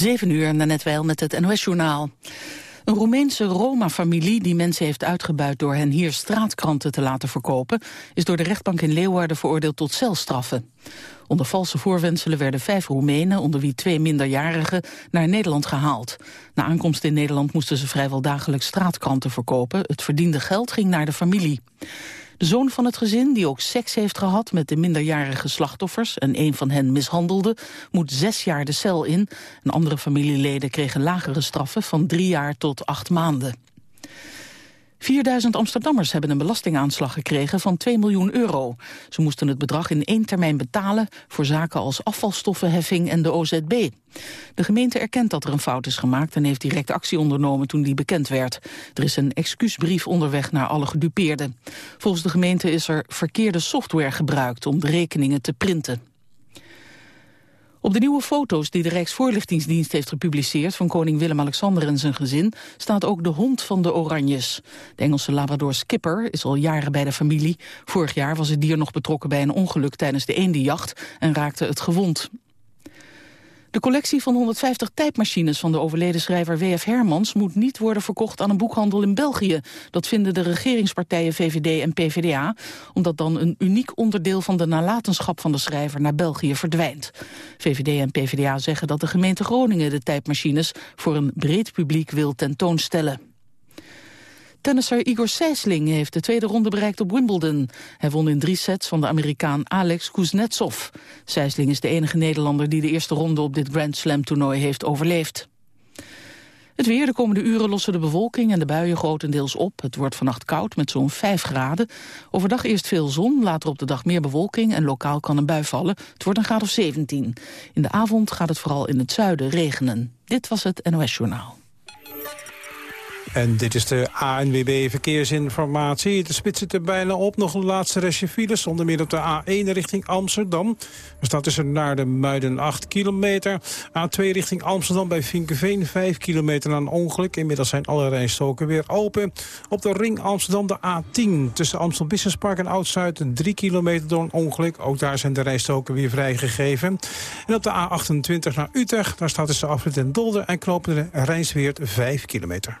7 uur, net wel met het NOS-journaal. Een Roemeense Roma-familie die mensen heeft uitgebuit door hen hier straatkranten te laten verkopen, is door de rechtbank in Leeuwarden veroordeeld tot celstraffen. Onder valse voorwenselen werden vijf Roemenen, onder wie twee minderjarigen, naar Nederland gehaald. Na aankomst in Nederland moesten ze vrijwel dagelijks straatkranten verkopen. Het verdiende geld ging naar de familie. De zoon van het gezin, die ook seks heeft gehad met de minderjarige slachtoffers en een van hen mishandelde, moet zes jaar de cel in. En andere familieleden kregen lagere straffen van drie jaar tot acht maanden. 4000 Amsterdammers hebben een belastingaanslag gekregen van 2 miljoen euro. Ze moesten het bedrag in één termijn betalen voor zaken als afvalstoffenheffing en de OZB. De gemeente erkent dat er een fout is gemaakt en heeft direct actie ondernomen toen die bekend werd. Er is een excuusbrief onderweg naar alle gedupeerden. Volgens de gemeente is er verkeerde software gebruikt om de rekeningen te printen. Op de nieuwe foto's die de Rijksvoorlichtingsdienst heeft gepubliceerd... van koning Willem-Alexander en zijn gezin... staat ook de hond van de Oranjes. De Engelse Labrador Skipper is al jaren bij de familie. Vorig jaar was het dier nog betrokken bij een ongeluk tijdens de eendenjacht... en raakte het gewond. De collectie van 150 tijdmachines van de overleden schrijver W.F. Hermans moet niet worden verkocht aan een boekhandel in België. Dat vinden de regeringspartijen VVD en PvdA, omdat dan een uniek onderdeel van de nalatenschap van de schrijver naar België verdwijnt. VVD en PvdA zeggen dat de gemeente Groningen de tijdmachines voor een breed publiek wil tentoonstellen. Tennisser Igor Sijsling heeft de tweede ronde bereikt op Wimbledon. Hij won in drie sets van de Amerikaan Alex Kuznetsov. Sijsling is de enige Nederlander die de eerste ronde op dit Grand Slam toernooi heeft overleefd. Het weer, de komende uren lossen de bewolking en de buien grotendeels op. Het wordt vannacht koud met zo'n 5 graden. Overdag eerst veel zon, later op de dag meer bewolking... en lokaal kan een bui vallen. Het wordt een graad of 17. In de avond gaat het vooral in het zuiden regenen. Dit was het NOS Journaal. En dit is de ANWB Verkeersinformatie. De spits zit er bijna op. Nog een laatste restje files. Onder meer op de A1 richting Amsterdam. Er staat tussen naar de Muiden 8 kilometer. A2 richting Amsterdam bij Vinkeveen 5 kilometer na een ongeluk. Inmiddels zijn alle rijstoken weer open. Op de ring Amsterdam de A10. Tussen Amsterdam Business Park en Oud-Zuid 3 kilometer door een ongeluk. Ook daar zijn de rijstoken weer vrijgegeven. En op de A28 naar Utrecht. Daar staat tussen Afrit en Dolder en knopende Rijnsweert 5 kilometer.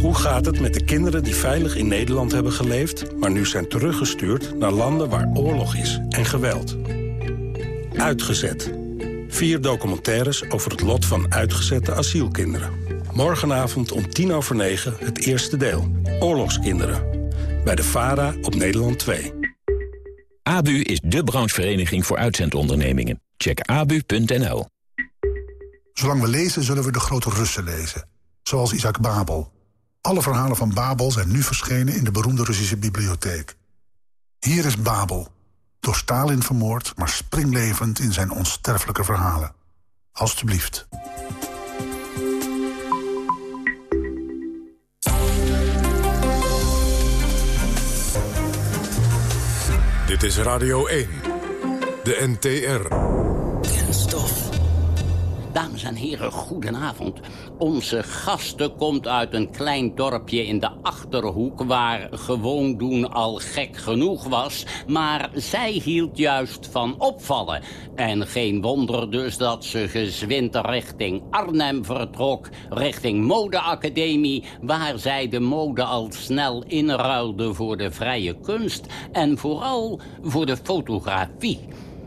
Hoe gaat het met de kinderen die veilig in Nederland hebben geleefd... maar nu zijn teruggestuurd naar landen waar oorlog is en geweld? Uitgezet. Vier documentaires over het lot van uitgezette asielkinderen. Morgenavond om tien over negen het eerste deel. Oorlogskinderen. Bij de VARA op Nederland 2. ABU is de branchevereniging voor uitzendondernemingen. Check abu.nl. Zolang we lezen, zullen we de grote Russen lezen. Zoals Isaac Babel. Alle verhalen van Babel zijn nu verschenen in de beroemde Russische bibliotheek. Hier is Babel, door Stalin vermoord, maar springlevend in zijn onsterfelijke verhalen. Alsjeblieft. Dit is Radio 1, de NTR. Dames en heren, goedenavond. Onze gasten komt uit een klein dorpje in de Achterhoek... waar gewoon doen al gek genoeg was. Maar zij hield juist van opvallen. En geen wonder dus dat ze gezwind richting Arnhem vertrok... richting modeacademie... waar zij de mode al snel inruilde voor de vrije kunst... en vooral voor de fotografie...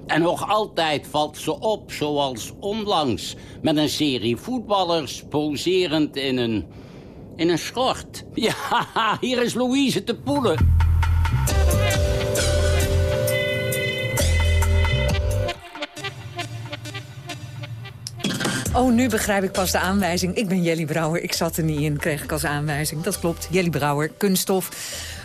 En nog altijd valt ze op, zoals onlangs... met een serie voetballers poserend in een, in een schort. Ja, hier is Louise te poelen. Oh, nu begrijp ik pas de aanwijzing. Ik ben Jelly Brouwer. Ik zat er niet in, kreeg ik als aanwijzing. Dat klopt, Jelly Brouwer, kunststof.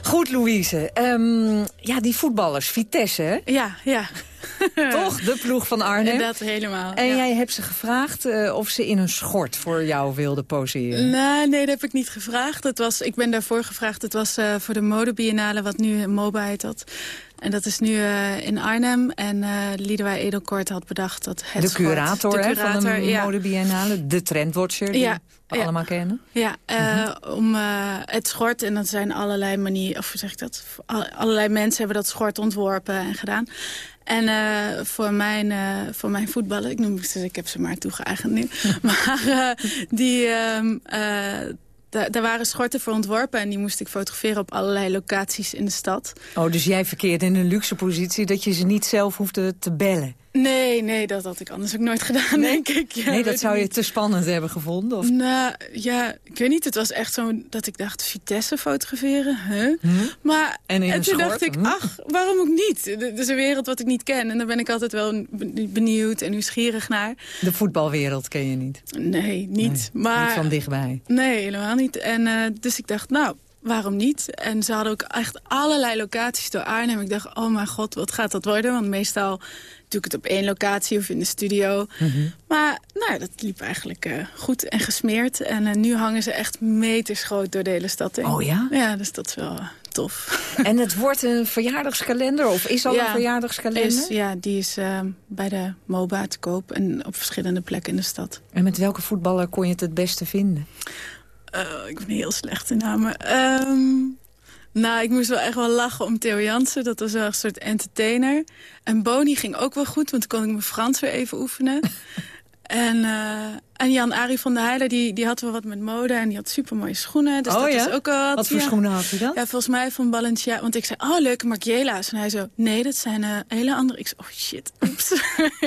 Goed, Louise. Ehm, ja, die voetballers, Vitesse, hè? Ja, ja. Toch, de ploeg van Arnhem. Dat helemaal. En ja. jij hebt ze gevraagd uh, of ze in een schort voor jou wilden poseren. Nee, nee, dat heb ik niet gevraagd. Het was, ik ben daarvoor gevraagd. Het was uh, voor de modebiennale, wat nu MOBA heet dat. En dat is nu uh, in Arnhem. En uh, Liedewij Edelkort had bedacht dat het De curator, schort, de curator van de ja. modebiennale. De trendwatcher, die Ja, we ja. allemaal kennen. Ja, uh, Mhm. -huh. om het schort. En dat zijn allerlei manieren, of hoe zeg ik dat? Allerlei mensen hebben dat schort ontworpen en gedaan. En uh, voor, mijn, uh, voor mijn voetballen, ik, noem, dus ik heb ze maar toegeëigend nu. maar uh, die, um, daar, daar waren schorten voor ontworpen en die moest ik fotograferen op allerlei locaties in de stad. Oh, dus jij verkeerde in een luxe positie dat je ze niet zelf hoefde te bellen? Nee, nee, dat had ik anders ook nooit gedaan, nee? denk ik. Ja, nee, dat zou je niet. te spannend hebben gevonden? Of? Nou, ja, ik weet niet. Het was echt zo dat ik dacht, Vitesse fotograferen, huh? Hm? Maar en, en toen schort? dacht ik, ach, waarom ook niet? Het is een wereld wat ik niet ken. En daar ben ik altijd wel benieuwd en nieuwsgierig naar. De voetbalwereld ken je niet? Nee, niet. Nee, maar, niet van dichtbij? Nee, helemaal niet. En uh, dus ik dacht, nou, waarom niet? En ze hadden ook echt allerlei locaties door Arnhem. Ik dacht, oh mijn god, wat gaat dat worden? Want meestal doe ik het op één locatie of in de studio. Mm -hmm. Maar nou, dat liep eigenlijk uh, goed en gesmeerd. En uh, nu hangen ze echt meters groot door de hele stad heen. Oh ja? Ja, dus dat is wel uh, tof. En het wordt een verjaardagskalender? Of is al ja, een verjaardagskalender? Is, ja, die is bij de MOBA te koop en op verschillende plekken in de stad. En met welke voetballer kon je het het beste vinden? Ik ben heel slecht in namen. Um, nou, ik moest wel echt wel lachen om Theo Jansen. Dat was wel een soort entertainer. En Boni ging ook wel goed, want toen kon ik mijn Frans weer even oefenen. en, uh, en Jan-Arie van der Heijden, die, die had wel wat met mode. En die had supermooie schoenen. Dus oh, dat ja? was ook wel wat. Wat voor ja. schoenen had hij dan? Ja, volgens mij van Balenciaga. Want ik zei, oh, leuke Margiela's. En hij zo, nee, dat zijn uh, hele andere. Ik zei, oh shit, oeps.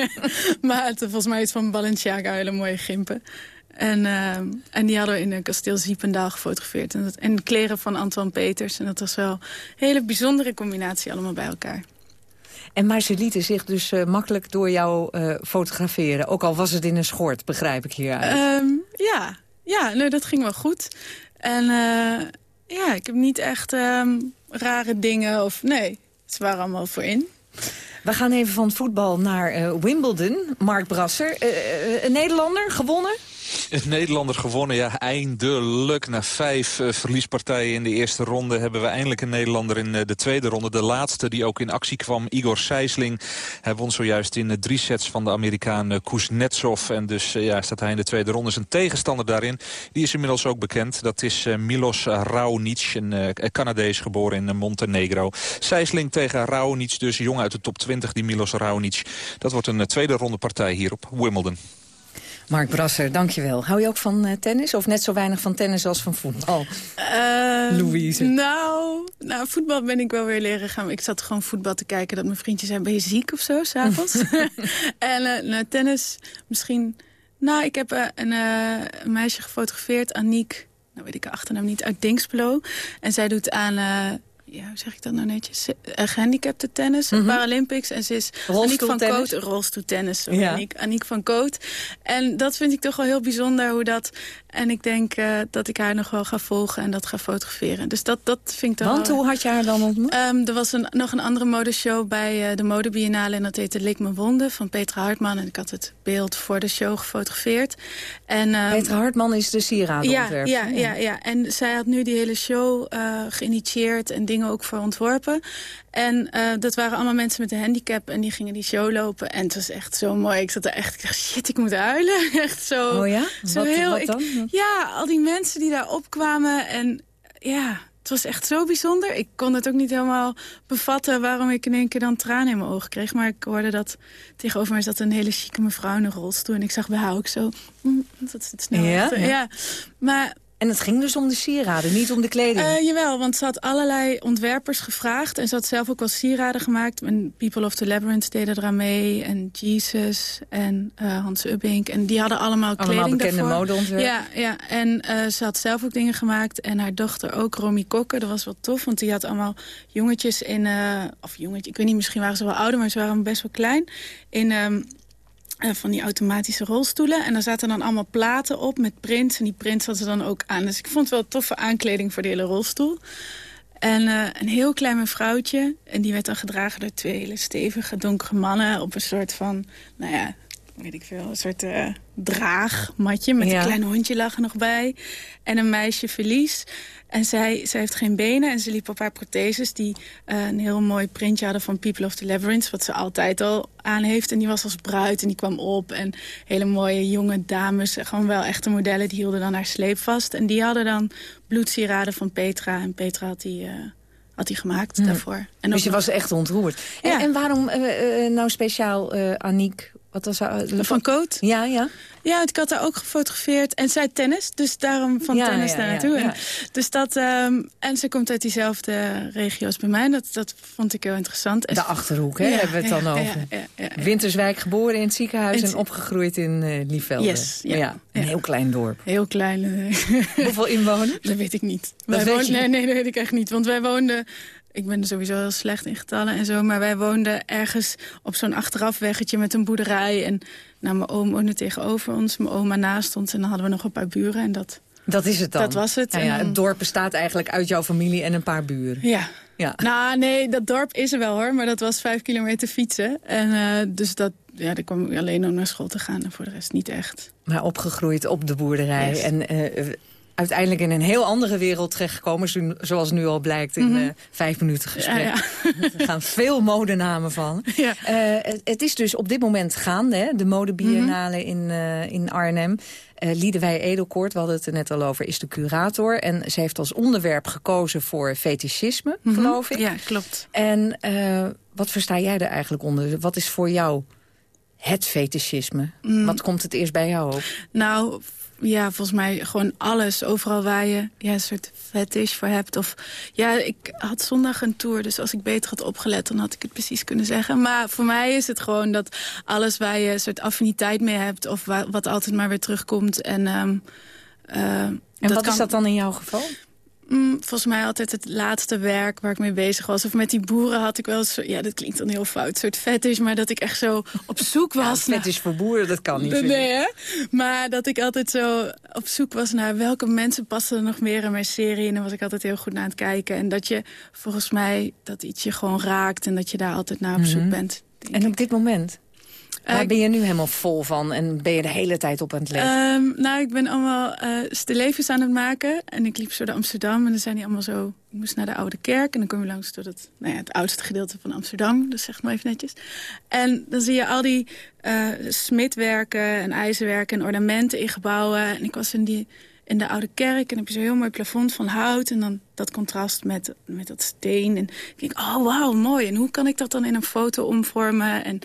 maar het, volgens mij iets van Balenciaga, hele mooie gimpen. En, uh, en die hadden we in een kasteel Ziependaal gefotografeerd. En, dat, en kleren van Antoine Peters. En dat was wel een hele bijzondere combinatie allemaal bij elkaar. En maar ze lieten zich dus uh, makkelijk door jou uh, fotograferen. Ook al was het in een schort, begrijp ik hieruit. Um, ja, ja nee, dat ging wel goed. En ja, ik heb niet echt um, rare dingen of... Nee, ze waren allemaal voorin. We gaan even van voetbal naar Wimbledon. Mark Brasser, een Nederlander, gewonnen? Een Nederlander gewonnen, ja, eindelijk. Na vijf uh, verliespartijen in de eerste ronde hebben we eindelijk een Nederlander in uh, de tweede ronde. De laatste die ook in actie kwam, Igor Sijsling. Hij won zojuist in uh, drie sets van de Amerikaan Kuznetsov. En dus ja, staat hij in de tweede ronde. Zijn tegenstander daarin, die is inmiddels ook bekend. Dat is Milos Raonic, een Canadees geboren in Montenegro. Sijsling tegen Raonic, dus jong uit de top 20, die Milos Raonic. Dat wordt een tweede ronde partij hier op Wimbledon. Mark Brasser, dankjewel. Hou je ook van uh, tennis of net zo weinig van tennis als van voetbal? Uh, Louise. Nou, nou, voetbal ben ik wel weer leren gaan. Ik zat gewoon voetbal te kijken dat mijn vriendjes zei... ben je ziek of zo, s'avonds? en uh, nou, tennis misschien... Nou, ik heb een, een, meisje gefotografeerd, Aniek... nou weet ik haar achternaam niet, uit Dingsplo. En zij doet aan ja, hoe zeg ik dat nou netjes? Uh, gehandicapte tennis, mm -hmm. Paralympics. En ze is Aniek van Koot, rolstoeltennis. Ja. Aniek, Aniek van Koot. En dat vind ik toch wel heel bijzonder hoe dat... En ik denk uh, dat ik haar nog wel ga volgen en dat ga fotograferen. Dus dat, dat vind ik toch Want wel... hoe had je haar dan ontmoet? Um, er was een, nog een andere modeshow bij uh, de Modebiennale. En dat heette Lik me wonden van Petra Hartman. En ik had het beeld voor de show gefotografeerd. En, um, Petra Hartman is de sieradontwerper. Ja, ja, ja, ja. En zij had nu die hele show uh, geïnitieerd en dingen ook voor ontworpen. En uh, dat waren allemaal mensen met een handicap en die gingen die show lopen. En het was echt zo mooi. Ik zat er echt, ik dacht, shit, ik moet huilen. Echt zo. Oh ja? Zo wat, heel, wat dan? Ik, ja, al die mensen die daar opkwamen. En ja, het was echt zo bijzonder. Ik kon het ook niet helemaal bevatten waarom ik in één keer dan tranen in mijn ogen kreeg. Maar ik hoorde dat tegenover mij zat een hele chique mevrouw in een rolstoel. En ik zag bij haar ook zo, mm, dat zit snel ja, achter. ja. ja. Maar En het ging dus om de sieraden, niet om de kleding? Uh, jawel, want ze had allerlei ontwerpers gevraagd. En ze had zelf ook wel sieraden gemaakt. En People of the Labyrinth deden eraan mee. En Jesus en uh, Hans Ubbink. En die hadden allemaal, allemaal kleding bekende modeontwerpers. Ja, ja. en uh, ze had zelf ook dingen gemaakt. En haar dochter ook, Romy Kokke. Dat was wel tof, want die had allemaal jongetjes in... of jongetje, ik weet niet, misschien waren ze wel ouder... maar ze waren best wel klein. In... Um, van die automatische rolstoelen. En daar zaten dan allemaal platen op met prints. En die prints hadden ze dan ook aan. Dus ik vond het wel toffe aankleding voor de hele rolstoel. En uh, een heel klein mevrouwtje. En die werd dan gedragen door twee hele stevige, donkere mannen... op een soort van, nou ja, weet ik veel, een soort uh, draagmatje. Met Ja. een klein hondje lag er nog bij. En een meisje Felice. En zij, zij heeft geen benen en ze liep op haar protheses... die uh, een heel mooi printje hadden van People of the Labyrinth... wat ze altijd al aan heeft. En die was als bruid en die kwam op. En hele mooie jonge dames, gewoon wel echte modellen... die hielden dan haar sleep vast. En die hadden dan bloedsieraden van Petra. En Petra had die... Uh, had hij gemaakt Hmm. daarvoor. En dus je was echt ontroerd. En, Ja. en waarom eh, eh, nou speciaal eh Aniek? Wat was haar, Van Coat? Ja, ja. Ja, ik had haar ook gefotografeerd. En zij tennis, dus daarom van Ja, tennis ja, naartoe. ja. En, dus dat, ehm, en ze komt uit diezelfde regio als bij mij. Dat, dat vond ik heel interessant. De Achterhoek, hè, hebben we het dan over. ja, ja, ja. Winterswijk geboren in het ziekenhuis en opgegroeid in Lievelde. Yes, ja. een heel klein dorp. Heel klein. eh. Hoeveel inwoners? Dat weet ik niet. Dat Wij woonden- nee, nee, dat weet ik echt niet. Want wij woonden... Ik ben sowieso heel slecht in getallen en zo. Maar wij woonden ergens op zo'n achterafweggetje met een boerderij. En nou, mijn oom woonde tegenover ons. Mijn oma naast ons. En dan hadden we nog een paar buren. En dat, Dat is het dan. Dat was het. Nou ja, het dorp bestaat eigenlijk uit jouw familie en een paar buren. Ja. Ja. Nou, nee, dat dorp is er wel hoor. Maar dat was vijf kilometer fietsen. En eh, dus dat, ja, daar kwam ik alleen om naar school te gaan. En voor de rest niet echt. Maar opgegroeid op de boerderij. Yes. En eh, uiteindelijk in een heel andere wereld terechtgekomen. zo- Zoals nu al blijkt in Mhm. eh, vijf minuten gesprek. Ja, Er gaan veel modenamen van. Ja. Eh, het, is dus op dit moment gaande, hè, de modebiennale Mhm. in, eh, in Arnhem. Liedewij Edelkoort, we hadden het er net al over, is de curator. En ze heeft als onderwerp gekozen voor fetischisme, Mhm. geloof ik. Ja, klopt. En wat versta jij er eigenlijk onder? Wat is voor jou het fetischisme? Mm. Wat komt het eerst bij jou op? Nou, ja, volgens mij gewoon alles. Overal waar je ja, een soort fetish voor hebt. Of, ja, ik had zondag een tour, dus als ik beter had opgelet... dan had ik het precies kunnen zeggen. Maar voor mij is het gewoon dat alles waar je een soort affiniteit mee hebt... of wa- wat altijd maar weer terugkomt. En, ehm, eh, En wat kan- is dat dan in jouw geval? Mm, volgens mij altijd het laatste werk waar ik mee bezig was. Of met die boeren had ik wel eens... Ja, dat klinkt dan heel fout, een soort fetish. Maar dat ik echt zo op zoek was naar... Fetish voor boeren, dat kan niet. Nee, hè? Maar dat ik altijd zo op zoek was naar welke mensen passen er nog meer in mijn serie. En dan was ik altijd heel goed naar aan het kijken. En dat je volgens mij dat iets je gewoon raakt en dat je daar altijd naar op zoek Mhm. bent. En op dit moment? Eh, Waar ik- ben je nu helemaal vol van? En ben je de hele tijd op aan het leven? Ehm, nou, ik ben allemaal eh stillevens aan het maken. En ik liep zo door Amsterdam. En dan zijn die allemaal zo... Ik moest naar de Oude Kerk. En dan kom je langs door het, nou ja, het oudste gedeelte van Amsterdam. Dus zeg maar even netjes. En dan zie je al die eh smitwerken en ijzerwerken en ornamenten in gebouwen. En ik was in die... In de Oude Kerk en heb je zo'n heel mooi plafond van hout. En dan dat contrast met, met dat steen. En ik denk, oh wauw, mooi. En hoe kan ik dat dan in een foto omvormen? En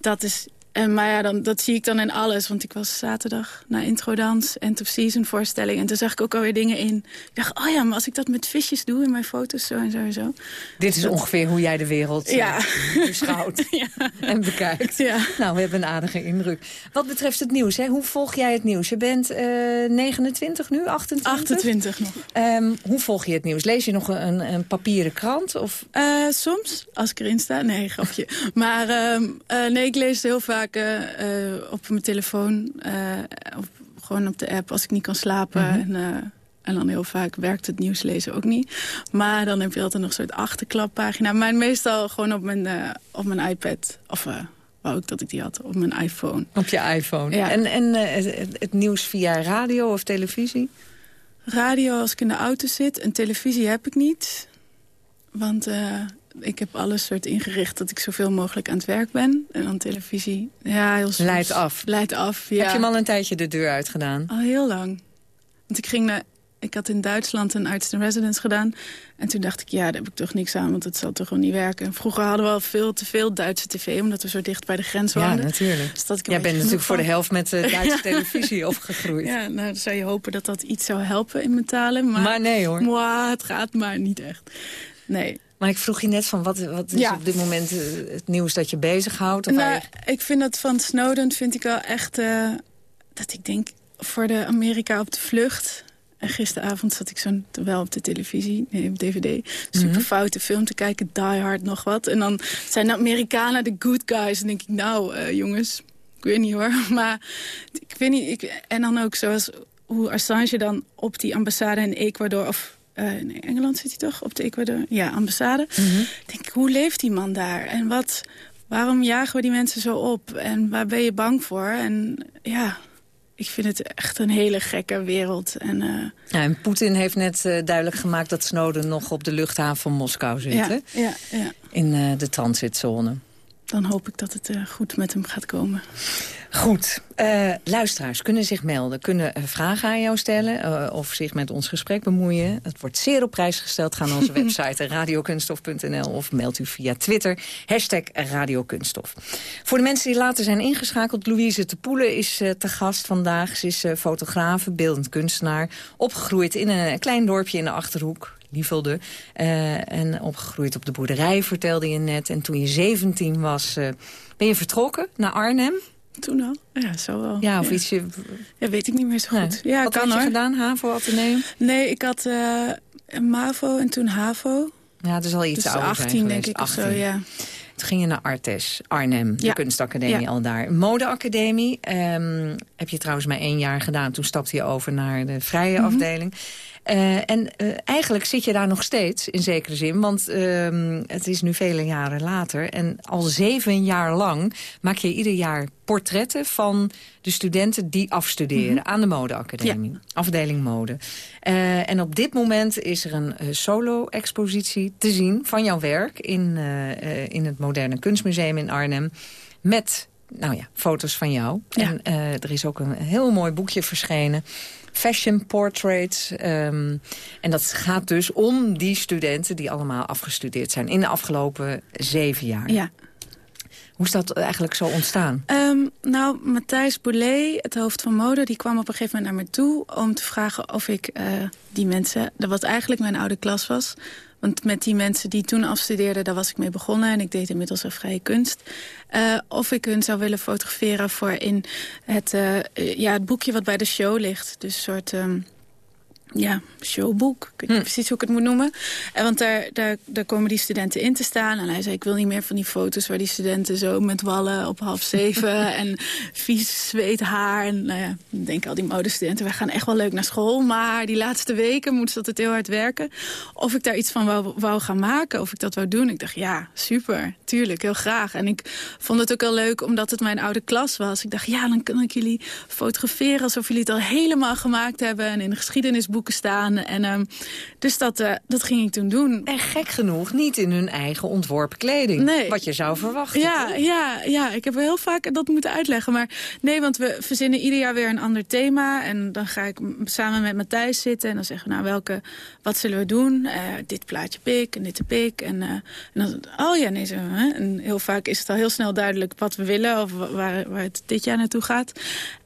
dat is en, maar ja, dan, dat zie ik dan in alles. Want ik was zaterdag naar introdans, end of season voorstelling. En toen zag ik ook alweer dingen in. Ik dacht, oh ja, maar als ik dat met visjes doe in mijn foto's, zo en zo en zo. Dit is ongeveer hoe jij de wereld eh, Ja. beschouwt en bekijkt. Ja. Nou, we hebben een aardige indruk. Wat betreft het nieuws, hè, hoe volg jij het nieuws? Je bent eh 29 nu, 28? 28 nog. Ehm, hoe volg je het nieuws? Lees je nog een, een papieren krant? Of? Eh, soms, als ik erin sta. Nee, grapje. maar ehm, eh, nee, ik lees heel vaak eh, op mijn telefoon. eh, of gewoon op de app als ik niet kan slapen. Mhm. en, eh, en dan heel vaak werkt het nieuws lezen ook niet. Maar dan heb je altijd nog een soort achterklappagina. Maar meestal gewoon op mijn, op mijn iPad. Of eh, wou ik dat ik die had, op mijn iPhone. Op je iPhone. Ja. En, en het, het nieuws via radio of televisie? Radio als ik in de auto zit. En televisie heb ik niet. Want ik heb alles soort ingericht dat ik zoveel mogelijk aan het werk ben. En dan televisie, ja, heel soms. Leidt af. Leidt af, ja. Heb je hem al een tijdje de deur uitgedaan? Al heel lang. Want ik ging naar ik had in Duitsland een arts in residence gedaan. En toen dacht ik, ja, daar heb ik toch niks aan, want het zal toch gewoon niet werken. vroeger hadden we al veel te veel Duitse tv, omdat we zo dicht bij de grens woonden. Ja, natuurlijk. Dus dat ik Jij bent natuurlijk voor de helft met de Duitse televisie opgegroeid. Ja, nou dan zou je hopen dat dat iets zou helpen in mijn talen. Maar, maar nee hoor. Mwah, het gaat maar niet echt. Nee. Maar ik vroeg je net van, wat, wat is op dit moment het nieuws dat je bezighoudt? Of nou, ik vind dat van Snowden vind ik wel echt... Uh, dat ik denk, voor de Amerika op de vlucht... En gisteravond zat ik zo wel op de televisie, nee, op dvd... super mhm. foute film te kijken, Die Hard nog wat. En dan zijn de Amerikanen de good guys. En denk ik, nou uh, jongens, ik weet niet hoor. Maar ik weet niet, ik, en dan ook zoals hoe Assange dan op die ambassade in Ecuador... of uh, in Engeland zit hij toch, op de Ecuador, ja, ambassade. Mm denk ik, hoe leeft die man daar? En wat, waarom jagen we die mensen zo op? En waar ben je bang voor? En ja, ik vind het echt een hele gekke wereld. En, uh... ja, en Poetin heeft net uh, duidelijk gemaakt dat Snowden nog op de luchthaven van Moskou zit. Ja, hè? ja, ja. In uh, de transitzone. Dan hoop ik dat het goed met hem gaat komen. Goed. Uh, luisteraars kunnen zich melden, kunnen uh, vragen aan jou stellen... Uh, of zich met ons gesprek bemoeien. Het wordt zeer op prijs gesteld. Ga naar onze website radiokunstof.nl of mailt u via Twitter. Hashtag radiokunstof. Voor de mensen die later zijn ingeschakeld... Louise de Poelen is te gast vandaag. Ze is fotografe, beeldend kunstenaar. Opgegroeid in een klein dorpje in de Achterhoek. Lievelde. en opgegroeid op de boerderij, vertelde je net. En toen je 17 was, ben je vertrokken naar Arnhem... Toen al? Ja, zo wel. Ja, of ietsje... Ja, weet ik niet meer zo goed. Ja, Wat kan, had je hoor. gedaan, HAVO, Atheneum? Nee, ik had uh, MAVO en toen HAVO. Ja, het is al iets dus ouder 18 denk ik 18. of zo, ja. Toen ging je naar Artes, Arnhem, de ja. kunstacademie ja. al daar. Modeacademie um, heb je trouwens maar één jaar gedaan. Toen stapte je over naar de vrije Mhm. afdeling. Uh, en uh, eigenlijk zit je daar nog steeds, in zekere zin. Want uh, het is nu vele jaren later. En al zeven jaar lang maak je ieder jaar portretten van de studenten die afstuderen Mhm. aan de modeacademie. Afdeling mode. Uh, en op dit moment is er een solo-expositie te zien van jouw werk... In, in het Moderne Kunstmuseum in Arnhem. Met nou ja, foto's van jou. Ja. En uh, er is ook een heel mooi boekje verschenen fashion portraits. Um, en dat gaat dus om die studenten die allemaal afgestudeerd zijn... in de afgelopen zeven jaar. Ja. Hoe is dat eigenlijk zo ontstaan? Um, nou, Matthijs Boulet, het hoofd van mode... die kwam op een gegeven moment naar me toe om te vragen of ik uh, die mensen... dat wat eigenlijk mijn oude klas was... Want met die mensen die toen afstudeerden, daar was ik mee begonnen. En ik deed inmiddels al vrije kunst. Uh, of ik hun zou willen fotograferen voor in het, uh, ja, het boekje wat bij de show ligt. Dus een soort... Um, ja, showboek. Ik weet niet hm. precies hoe ik het moet noemen. En want daar, daar, daar komen die studenten in te staan. En hij zei, ik wil niet meer van die foto's... waar die studenten zo met wallen op half zeven... en vies zweet haar. En nou ja, dan denken al die modestudenten... wij gaan echt wel leuk naar school. Maar die laatste weken moeten ze altijd heel hard werken. Of ik daar iets van wou, wou gaan maken. Of ik dat wou doen. Ik dacht, ja, super. Tuurlijk, heel graag. En ik vond het ook wel leuk omdat het mijn oude klas was. Ik dacht, ja, dan kan ik jullie fotograferen... alsof jullie het al helemaal gemaakt hebben... en in de geschiedenisboek staan. En, um, dus dat, uh, dat ging ik toen doen. En gek genoeg niet in hun eigen ontworpen kleding. Nee. Wat je zou verwachten. Ja, ja, ja, ik heb heel vaak dat moeten uitleggen. Maar nee, want we verzinnen ieder jaar weer een ander thema. En dan ga ik samen met Matthijs zitten. En dan zeggen we, nou, welke, wat zullen we doen? Uh, dit plaatje pik en dit de pik. En, uh, en dan, oh ja, nee, zo. Hè? En heel vaak is het al heel snel duidelijk wat we willen. Of waar, waar het dit jaar naartoe gaat.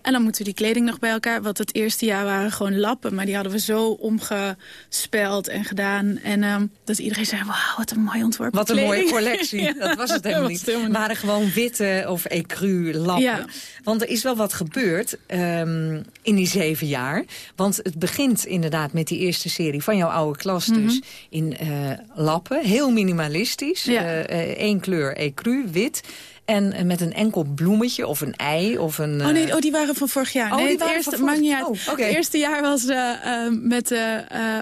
En dan moeten we die kleding nog bij elkaar. Wat het eerste jaar waren gewoon lappen. Maar die hadden we zo omgespeld en gedaan. En um, dat iedereen zei, wauw, wat een mooi ontworpen Wat een kleding. mooie collectie. ja, dat was het helemaal niet. Het waren gewoon witte of ecru lappen. Ja. Want er is wel wat gebeurd um, in die zeven jaar. Want het begint inderdaad met die eerste serie van jouw oude klas dus. Mm -hmm. In uh, lappen, heel minimalistisch. Ja. Uh, één kleur ecru, wit. En met een enkel bloemetje of een ei of een... Oh nee, oh, die waren van vorig jaar. Oh, nee, die het waren eerste, van vorig... uit. Oh, okay. Het eerste jaar was uh, uh, met uh,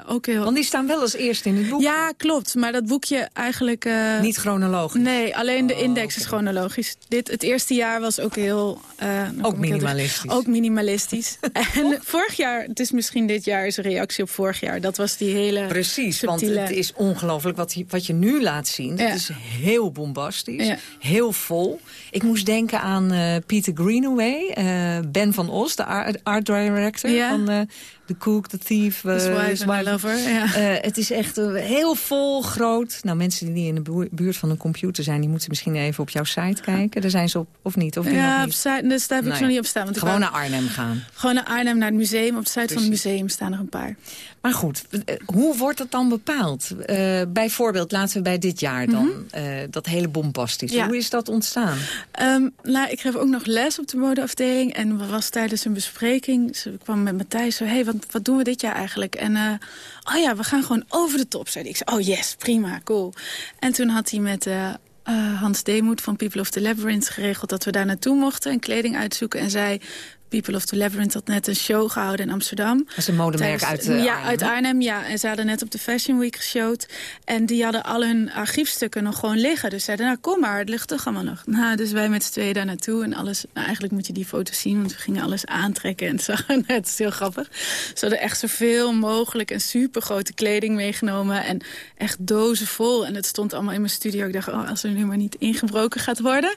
ook heel... Want die staan wel als eerste in het boek. Ja, klopt. Maar dat boekje eigenlijk... eh, Niet chronologisch? Nee, alleen de oh, index okay. is chronologisch. Dit, het eerste jaar was ook heel... ook minimalistisch. Ook minimalistisch. en vorig jaar, het is misschien dit jaar, is een reactie op vorig jaar. Dat was die hele Precies, subtiele... want het is ongelooflijk wat, wat je nu laat zien. Ja. Het is heel bombastisch, Ja. heel vol. Ik moest denken aan uh, Peter Greenaway, uh, Ben van Os, de art, art director Ja. van uh, The Cook, The Thief. Uh, His Wife Lover, ja. Het is echt heel vol, groot. Nou, mensen die in de buurt van een computer zijn... die moeten misschien even op jouw site kijken. Daar zijn ze op, of niet? Of ja, op site, dus daar heb ik nee. zo niet op staan. Want gewoon naar Arnhem gaan. Gewoon naar Arnhem, naar het museum. Op de site Precies. van het museum staan er een paar. Maar goed, hoe wordt dat dan bepaald? Uh, bijvoorbeeld, laten we bij dit jaar dan, mm -hmm. uh, dat hele bombastisch. Ja. Hoe is dat ontstaan? Um, nou, ik geef ook nog les op de modeafdeling. En we was tijdens een bespreking, ze kwam met Matthijs zo... hé, hey, wat, wat doen we dit jaar eigenlijk? En uh, oh ja, we gaan gewoon over de top, zei ik. zei, oh yes, prima, cool. En toen had hij met... Uh, Hans Deemoed van People of the Labyrinth geregeld... dat we daar naartoe mochten en kleding uitzoeken. En zei, People of the Labyrinth had net een show gehouden in Amsterdam. Dat is een modemerk Tijdens, uit uh, Ja, Arnhem, uit Arnhem, ja. En ze hadden net op de Fashion Week geshowd. En die hadden al hun archiefstukken nog gewoon liggen. Dus zeiden, nou kom maar, het ligt toch allemaal nog. Nou, dus wij met z'n tweeën daar naartoe. En alles, nou, eigenlijk moet je die foto's zien, want we gingen alles aantrekken. En het, zag, het is heel grappig. Ze hadden echt zoveel mogelijk en super grote kleding meegenomen. En echt dozen vol. En het stond allemaal in mijn studio. Ik dacht, oh, als er nu maar niet ingebroken gaat worden.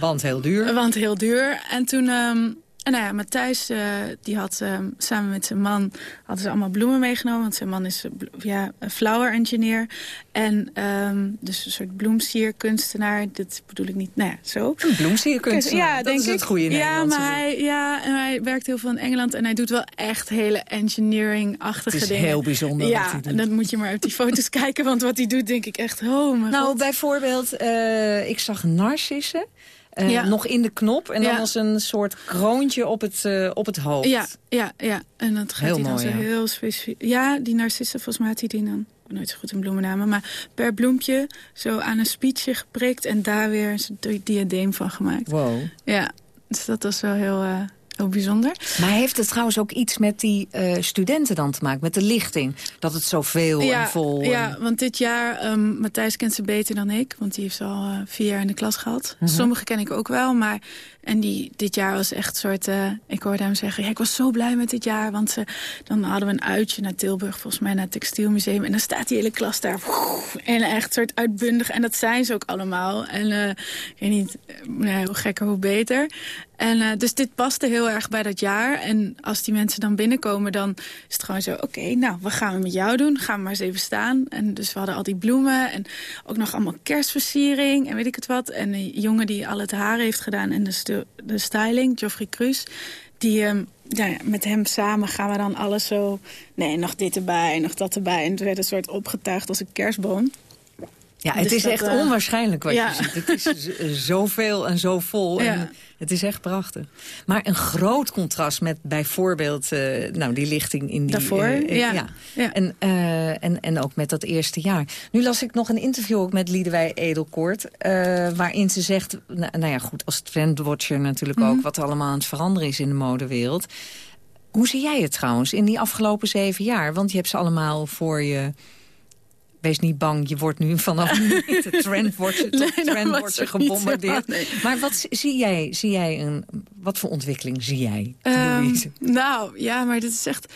Want heel duur. Want heel duur. En toen... Um, en nou ja, Matthijs, uh, die had uh, samen met zijn man... hadden ze allemaal bloemen meegenomen. Want zijn man is uh, ja, een flower engineer. En um, dus een soort bloemsierkunstenaar. Dat bedoel ik niet, nou ja, zo. Een bloemsierkunstenaar, ja, dat denk is het goede Ja, maar hij, ja, en hij werkt heel veel in Engeland. En hij doet wel echt hele engineering-achtige dingen. Het is heel bijzonder ja, wat hij doet. en dan moet je maar op die foto's kijken. Want wat hij doet, denk ik echt, oh mijn Nou, God. bijvoorbeeld, ik zag narcissen. Uh, Ja. Nog in de knop en dan Ja. als een soort kroontje op het, uh, op het hoofd. Ja, ja, ja. En dat gaat Heel hij dan mooi, zo ja. heel specifiek. Ja, die narcissen, volgens mij had hij die dan... Nooit zo goed in bloemennamen. Maar per bloempje zo aan een spietje geprikt... en daar weer een diadeem van gemaakt. Wow. Ja, dus dat was wel heel, uh, heel bijzonder. Maar heeft het trouwens ook iets met die uh, studenten dan te maken? Met de lichting? Dat het zoveel ja, en vol... Ja, en... want dit jaar... Um, Matthijs kent ze beter dan ik. Want die heeft al uh, vier jaar in de klas gehad. Mhm. Sommige ken ik ook wel, maar... En die, dit jaar was echt soort... Uh, ik hoorde hem zeggen, ja, ik was zo blij met dit jaar. Want ze, dan hadden we een uitje naar Tilburg, volgens mij naar het Textielmuseum. En dan staat die hele klas daar. En echt soort uitbundig. En dat zijn ze ook allemaal. En uh, ik weet niet, hoe gekker, hoe beter. En dus dit paste heel erg bij dat jaar. En als die mensen dan binnenkomen, dan is het gewoon zo... oké, nou, wat gaan we met jou doen? Gaan we maar eens even staan. En dus we hadden al die bloemen en ook nog allemaal kerstversiering en weet ik het wat. En een jongen die al het haar heeft gedaan en de, de styling, Geoffrey Cruz... die... Um, ja, met hem samen gaan we dan alles zo... nee, nog dit erbij, nog dat erbij. En het werd een soort opgetuigd als een kerstboom. Ja, het Dus is dat, echt uh, onwaarschijnlijk wat ja. je ziet. Het is zoveel en zo vol. Ja. En het is echt prachtig. Maar een groot contrast met bijvoorbeeld uh, nou, die lichting in die... Daarvoor, uh, ja. En, en, en ook met dat eerste jaar. Nu las ik nog een interview ook met Liedewij Edelkoort... Waarin ze zegt, nou, nou, ja goed, als trendwatcher natuurlijk Mhm. ook... wat er allemaal aan het veranderen is in de modewereld. Hoe zie jij het trouwens in die afgelopen zeven jaar? Want je hebt ze allemaal voor je... Wees niet bang, je wordt nu vanaf nu de trendwatcher, Nee, trendwatcher was er gebombardeerd. nee. Maar wat zie jij, zie jij een, wat voor ontwikkeling zie jij, Um, nou, ja, maar dit is echt...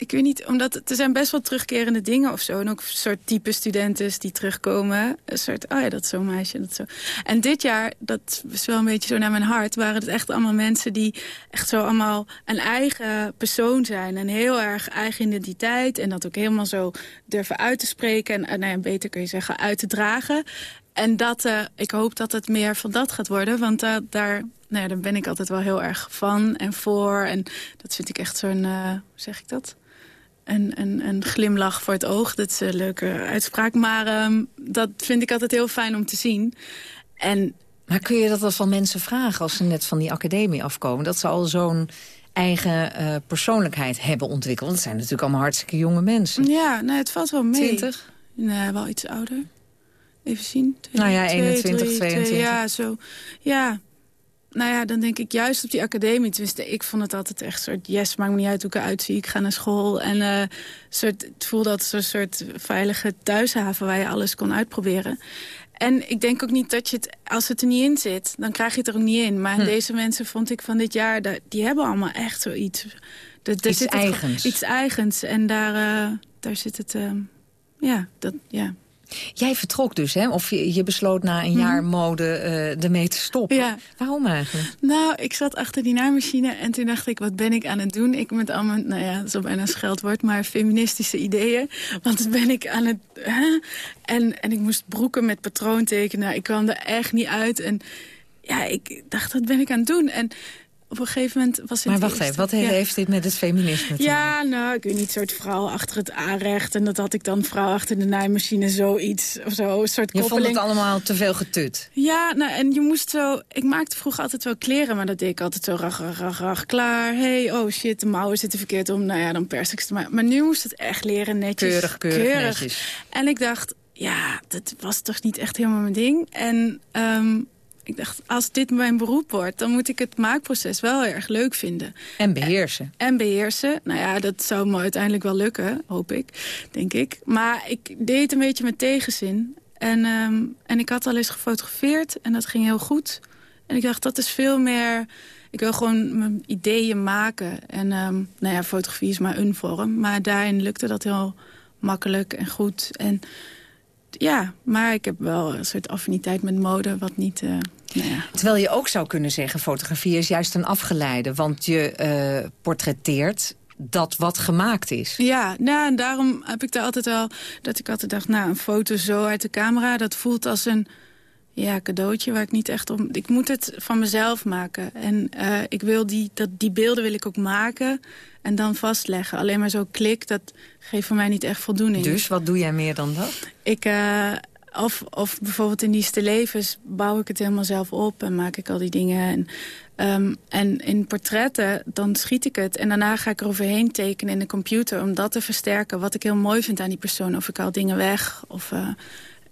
Ik weet niet, omdat er zijn best wel terugkerende dingen of zo. En ook een soort type studenten die terugkomen. Een soort, oh ja, dat is zo'n meisje, dat zo. En dit jaar, dat is wel een beetje zo naar mijn hart... waren het echt allemaal mensen die echt zo allemaal een eigen persoon zijn. En heel erg eigen identiteit. En dat ook helemaal zo durven uit te spreken. En, nou beter kun je zeggen, uit te dragen. En dat, uh, ik hoop dat het meer van dat gaat worden. Want uh, daar, nou ja, daar ben ik altijd wel heel erg van en voor. En dat vind ik echt zo'n, uh, hoe zeg ik dat? Een, een, een glimlach voor het oog. Dat is een leuke uitspraak. Maar um, dat vind ik altijd heel fijn om te zien. En, maar kun je dat wel van mensen vragen als ze net van die academie afkomen? Dat ze al zo'n eigen uh, persoonlijkheid hebben ontwikkeld. Want het zijn natuurlijk allemaal hartstikke jonge mensen. Ja, nou, het valt wel mee. 20? Nee, wel iets ouder. Even zien. Twee, nou ja, 21, 2, 22. Twee, ja, zo. Ja, nou ja, dan denk ik juist op die academie. Tenminste, ik vond het altijd echt soort... yes, maakt me niet uit hoe ik eruit zie. Ik ga naar school. En uh, soort, het voelde als een soort veilige thuishaven... waar je alles kon uitproberen. En ik denk ook niet dat je het... als het er niet in zit, dan krijg je het er ook niet in. Maar hm. deze mensen vond ik van dit jaar... die hebben allemaal echt zoiets... Er, er iets zit eigens. Het, iets eigens. En daar, uh, daar zit het... Uh, ja, dat... Ja. Jij vertrok dus, hè? Of je, je besloot na een jaar mode uh, ermee te stoppen. Ja. Waarom eigenlijk? Nou, ik zat achter die naaimachine en toen dacht ik, wat ben ik aan het doen? Ik met allemaal, nou ja, dat is al bijna scheldwoord, maar feministische ideeën. Want ben ik aan het... Hè? En, en ik moest broeken met patroon tekenen. Ik kwam er echt niet uit. En ja, ik dacht, wat ben ik aan het doen? En op een gegeven moment was het Maar wacht even, wat heeft dit met het feminisme te Ja, nou, ik weet niet, soort vrouw achter het aanrecht. En dat had ik dan vrouw achter de naaimachine, zoiets. Of zo, een soort je koppeling. vond het allemaal te veel getut? Ja, nou, en je moest zo... Ik maakte vroeger altijd wel kleren, maar dat deed ik altijd zo rag, rag, rag, rag, klaar. hey, oh shit, de mouwen zitten verkeerd om. Nou ja, dan pers ik ze maar. Maar nu moest het echt leren, netjes. Keurig, keurig, netjes. En ik dacht, ja, dat was toch niet echt helemaal mijn ding. En... Um, ik dacht, als dit mijn beroep wordt... dan moet ik het maakproces wel erg leuk vinden. En beheersen. En, en beheersen. Nou ja, dat zou me uiteindelijk wel lukken, hoop ik, denk ik. Maar ik deed het een beetje met tegenzin. En, um, en ik had al eens gefotografeerd en dat ging heel goed. En ik dacht, dat is veel meer... Ik wil gewoon mijn ideeën maken. En um, nou ja, fotografie is maar een vorm. Maar daarin lukte dat heel makkelijk en goed. En ja, maar ik heb wel een soort affiniteit met mode, wat niet... Uh, nou ja. Terwijl je ook zou kunnen zeggen, fotografie is juist een afgeleide. Want je uh, portretteert dat wat gemaakt is. Ja, nou, en daarom heb ik daar altijd wel... dat ik altijd dacht, nou, een foto zo uit de camera... dat voelt als een ja, cadeautje waar ik niet echt om... Ik moet het van mezelf maken. En uh, ik wil die, dat, die beelden wil ik ook maken en dan vastleggen. Alleen maar zo klik, dat geeft voor mij niet echt voldoening. Dus wat doe jij meer dan dat? Ik, uh, of, of bijvoorbeeld in die levens bouw ik het helemaal zelf op en maak ik al die dingen. En, um, en in portretten, dan schiet ik het. En daarna ga ik er overheen tekenen in de computer om dat te versterken. Wat ik heel mooi vind aan die persoon. Of ik haal dingen weg, of uh,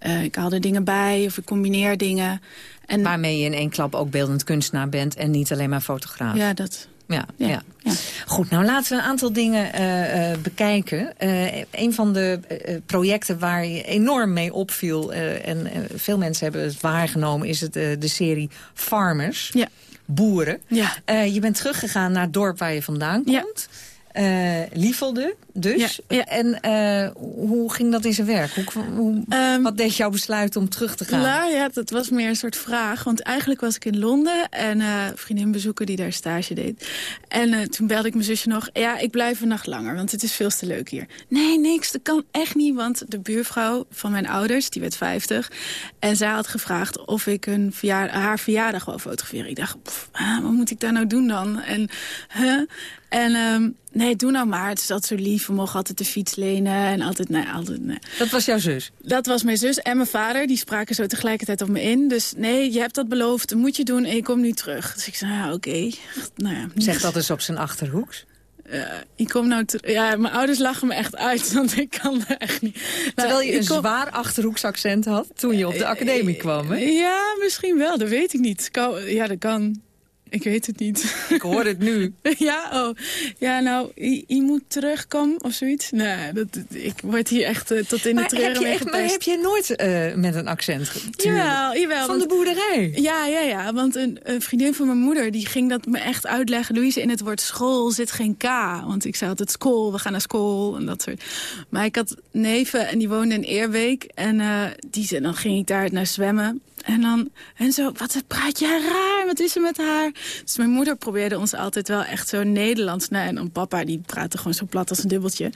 uh, ik haal er dingen bij, of ik combineer dingen. En, Waarmee je in één klap ook beeldend kunstenaar bent en niet alleen maar fotograaf. Ja, dat... Ja, ja. ja. ja. Goed, nou laten we een aantal dingen uh, uh, bekijken. Uh, een van de projecten waar je enorm mee opviel... en veel mensen hebben het waargenomen... is het, de serie Farmers. Ja. Boeren. Ja. je bent teruggegaan naar het dorp waar je vandaan komt. Uh, Liefelde, dus. Ja, ja. En uh, hoe ging dat in zijn werk? Hoe, hoe, um, wat deed jouw besluit om terug te gaan? Nou ja, dat was meer een soort vraag. Want eigenlijk was ik in Londen en uh, een vriendin bezoeken die daar stage deed. En toen belde ik mijn zusje nog. Ja, ik blijf een nacht langer, want het is veel te leuk hier. Nee, niks, dat kan echt niet. Want de buurvrouw van mijn ouders, die werd 50. En zij had gevraagd of ik hun verjaardag, haar verjaardag wou fotograferen. Ik dacht, pff, ah, wat moet ik daar nou doen dan? En, huh? En um, nee, doe nou maar. Het is altijd zo lief. We mogen altijd de fiets lenen. En altijd, nee, altijd, nee. Dat was jouw zus? Dat was mijn zus en mijn vader. Die spraken zo tegelijkertijd op me in. Dus nee, je hebt dat beloofd. Dat moet je doen en je komt nu terug. Dus ik zei, ja, oké. Okay. Nou ja, zeg dat eens op zijn achterhoeks. Uh, ik kom nou ja, mijn ouders lachen me echt uit, want ik kan er echt niet. Terwijl je een kom... zwaar achterhoeksaccent had toen je op de academie kwam, hè? Ja, misschien wel, dat weet ik niet. Ja, dat kan. Ik weet het niet. Ik hoor het nu. ja, oh. Ja, nou, je, moet terugkomen of zoiets. Nee, dat, ik word hier echt uh, tot in maar de treuren mee Maar heb je nooit uh, met een accent Jawel, jawel. Van want, de boerderij? Ja, ja, ja. Want een, een, vriendin van mijn moeder, die ging dat me echt uitleggen. Louise, in het woord school zit geen K. Want ik zei altijd school, we gaan naar school en dat soort. Maar ik had neven en die woonden in Eerbeek. En uh, die, dan ging ik daar naar zwemmen. En dan, en zo, wat praat jij raar, wat is er met haar? Dus mijn moeder probeerde ons altijd wel echt zo Nederlands. Nou, en dan papa, die praatte gewoon zo plat als een dubbeltje.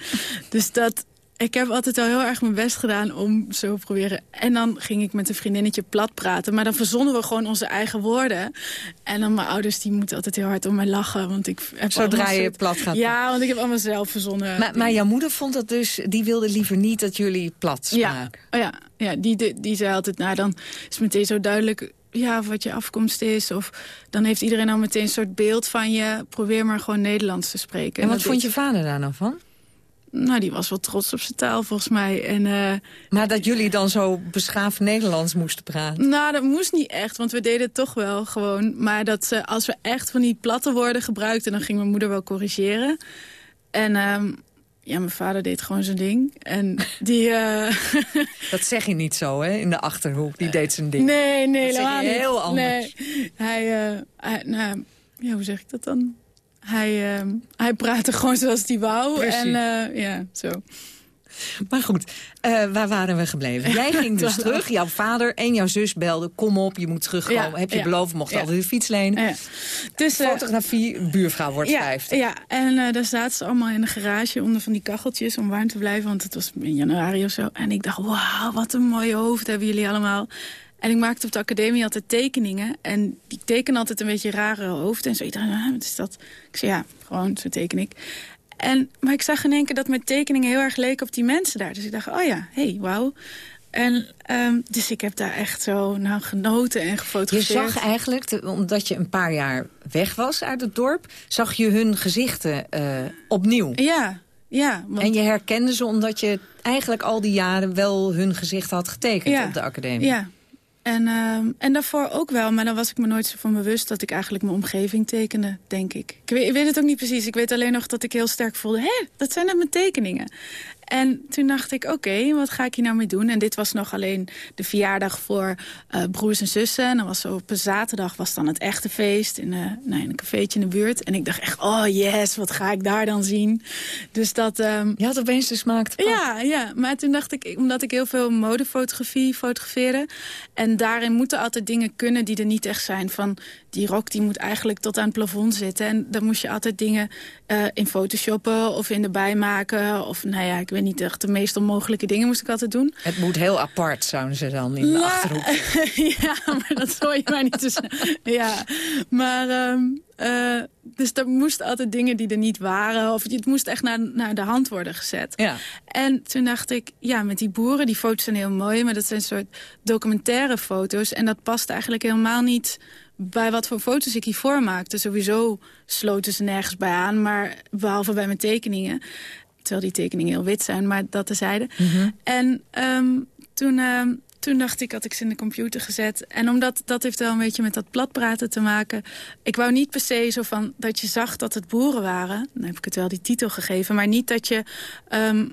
Dus dat, ik heb altijd wel heel erg mijn best gedaan om zo proberen. En dan ging ik met een vriendinnetje plat praten. Maar dan verzonnen we gewoon onze eigen woorden. En dan mijn ouders, die moeten altijd heel hard om mij lachen. Want ik heb Zodra je plat gaat. Ja, want ik heb allemaal zelf verzonnen. Maar, maar jouw moeder vond dat dus, die wilde liever niet dat jullie plat spraken. Ja, oh ja, ja die, die, die zei altijd, nou dan is meteen zo duidelijk ja, wat je afkomst is. Of dan heeft iedereen al meteen een soort beeld van je. Probeer maar gewoon Nederlands te spreken. En wat vond je vader daar nou van? Nou, die was wel trots op zijn taal volgens mij. En, uh, maar dat jullie dan zo beschaafd Nederlands moesten praten? Nou, dat moest niet echt, want we deden het toch wel gewoon. Maar dat ze, als we echt van die platte woorden gebruikten... dan ging mijn moeder wel corrigeren. En um, ja, mijn vader deed gewoon zijn ding. En die... Uh... Dat zeg je niet zo, hè, in de Achterhoek. Die deed zijn ding. Nee, nee, dat zeg je heel anders. Nee. Hij, uh, hij, nou, ja, hoe zeg ik dat dan? Hij, uh, hij praatte gewoon zoals hij wou. Precies. En ja, zo. Maar goed, uh, waar waren we gebleven? Jij ging dus terug, jouw vader en jouw zus belden... kom op, je moet terugkomen. Ja, Heb je ja. beloofd, mocht ja. altijd de fiets lenen. Dus, uh, Fotografie, buurvrouw wordt ja, vijftig. Ja, en uh, daar zaten ze allemaal in de garage onder van die kacheltjes... om warm te blijven, want het was in januari of zo. En ik dacht, wauw, wat een mooie hoofd hebben jullie allemaal... En ik maakte op de academie altijd tekeningen. En die teken altijd een beetje rare hoofd. En zo iedereen, wat is dat? Ik zei, ja, gewoon, zo teken ik. En, maar ik zag in één keer dat mijn tekeningen heel erg leken op die mensen daar. Dus ik dacht, oh ja, hey, wauw. En um, dus ik heb daar echt zo nou, genoten en gefotografeerd. Je zag eigenlijk, te, omdat je een paar jaar weg was uit het dorp... zag je hun gezichten uh, opnieuw. Ja, ja. Want... En je herkende ze omdat je eigenlijk al die jaren wel hun gezicht had getekend ja, op de academie. Ja, en, uh, en daarvoor ook wel, maar dan was ik me nooit zo van bewust... dat ik eigenlijk mijn omgeving tekende, denk ik. Ik weet, ik weet het ook niet precies. Ik weet alleen nog dat ik heel sterk voelde... hé, dat zijn net mijn tekeningen. En toen dacht ik, oké, okay, wat ga ik hier nou mee doen? En dit was nog alleen de verjaardag voor uh, broers en zussen. En dan was zo op een zaterdag was dan het echte feest in, uh, nou, in een cafeetje in de buurt. En ik dacht echt, oh yes, wat ga ik daar dan zien? Dus dat... Um, Je had opeens de smaak te Ja, ja, maar toen dacht ik, omdat ik heel veel modefotografie fotografeerde... en daarin moeten altijd dingen kunnen die er niet echt zijn. Van die rok die moet eigenlijk tot aan het plafond zitten. En dan moest je altijd dingen uh, in photoshoppen of in erbij maken. Of nou ja, ik weet niet echt, de meest onmogelijke dingen moest ik altijd doen. Het moet heel apart, zouden ze dan in de ja, Achterhoek. ja, maar dat hoor je maar niet tussen. Ja, maar... Um, uh, dus er moesten altijd dingen die er niet waren. Of het moest echt naar, naar de hand worden gezet. Ja. En toen dacht ik, ja, met die boeren, die foto's zijn heel mooi... maar dat zijn soort documentaire foto's. En dat past eigenlijk helemaal niet bij wat voor foto's ik hiervoor maakte. Sowieso sloten ze nergens bij aan, maar behalve bij mijn tekeningen. Terwijl die tekeningen heel wit zijn, maar dat tezijde. Mm -hmm. En um, toen, um, toen dacht ik, had ik ze in de computer gezet. En omdat dat heeft wel een beetje met dat platpraten te maken. Ik wou niet per se zo van dat je zag dat het boeren waren. Dan heb ik het wel die titel gegeven. Maar niet dat je... Um, uh,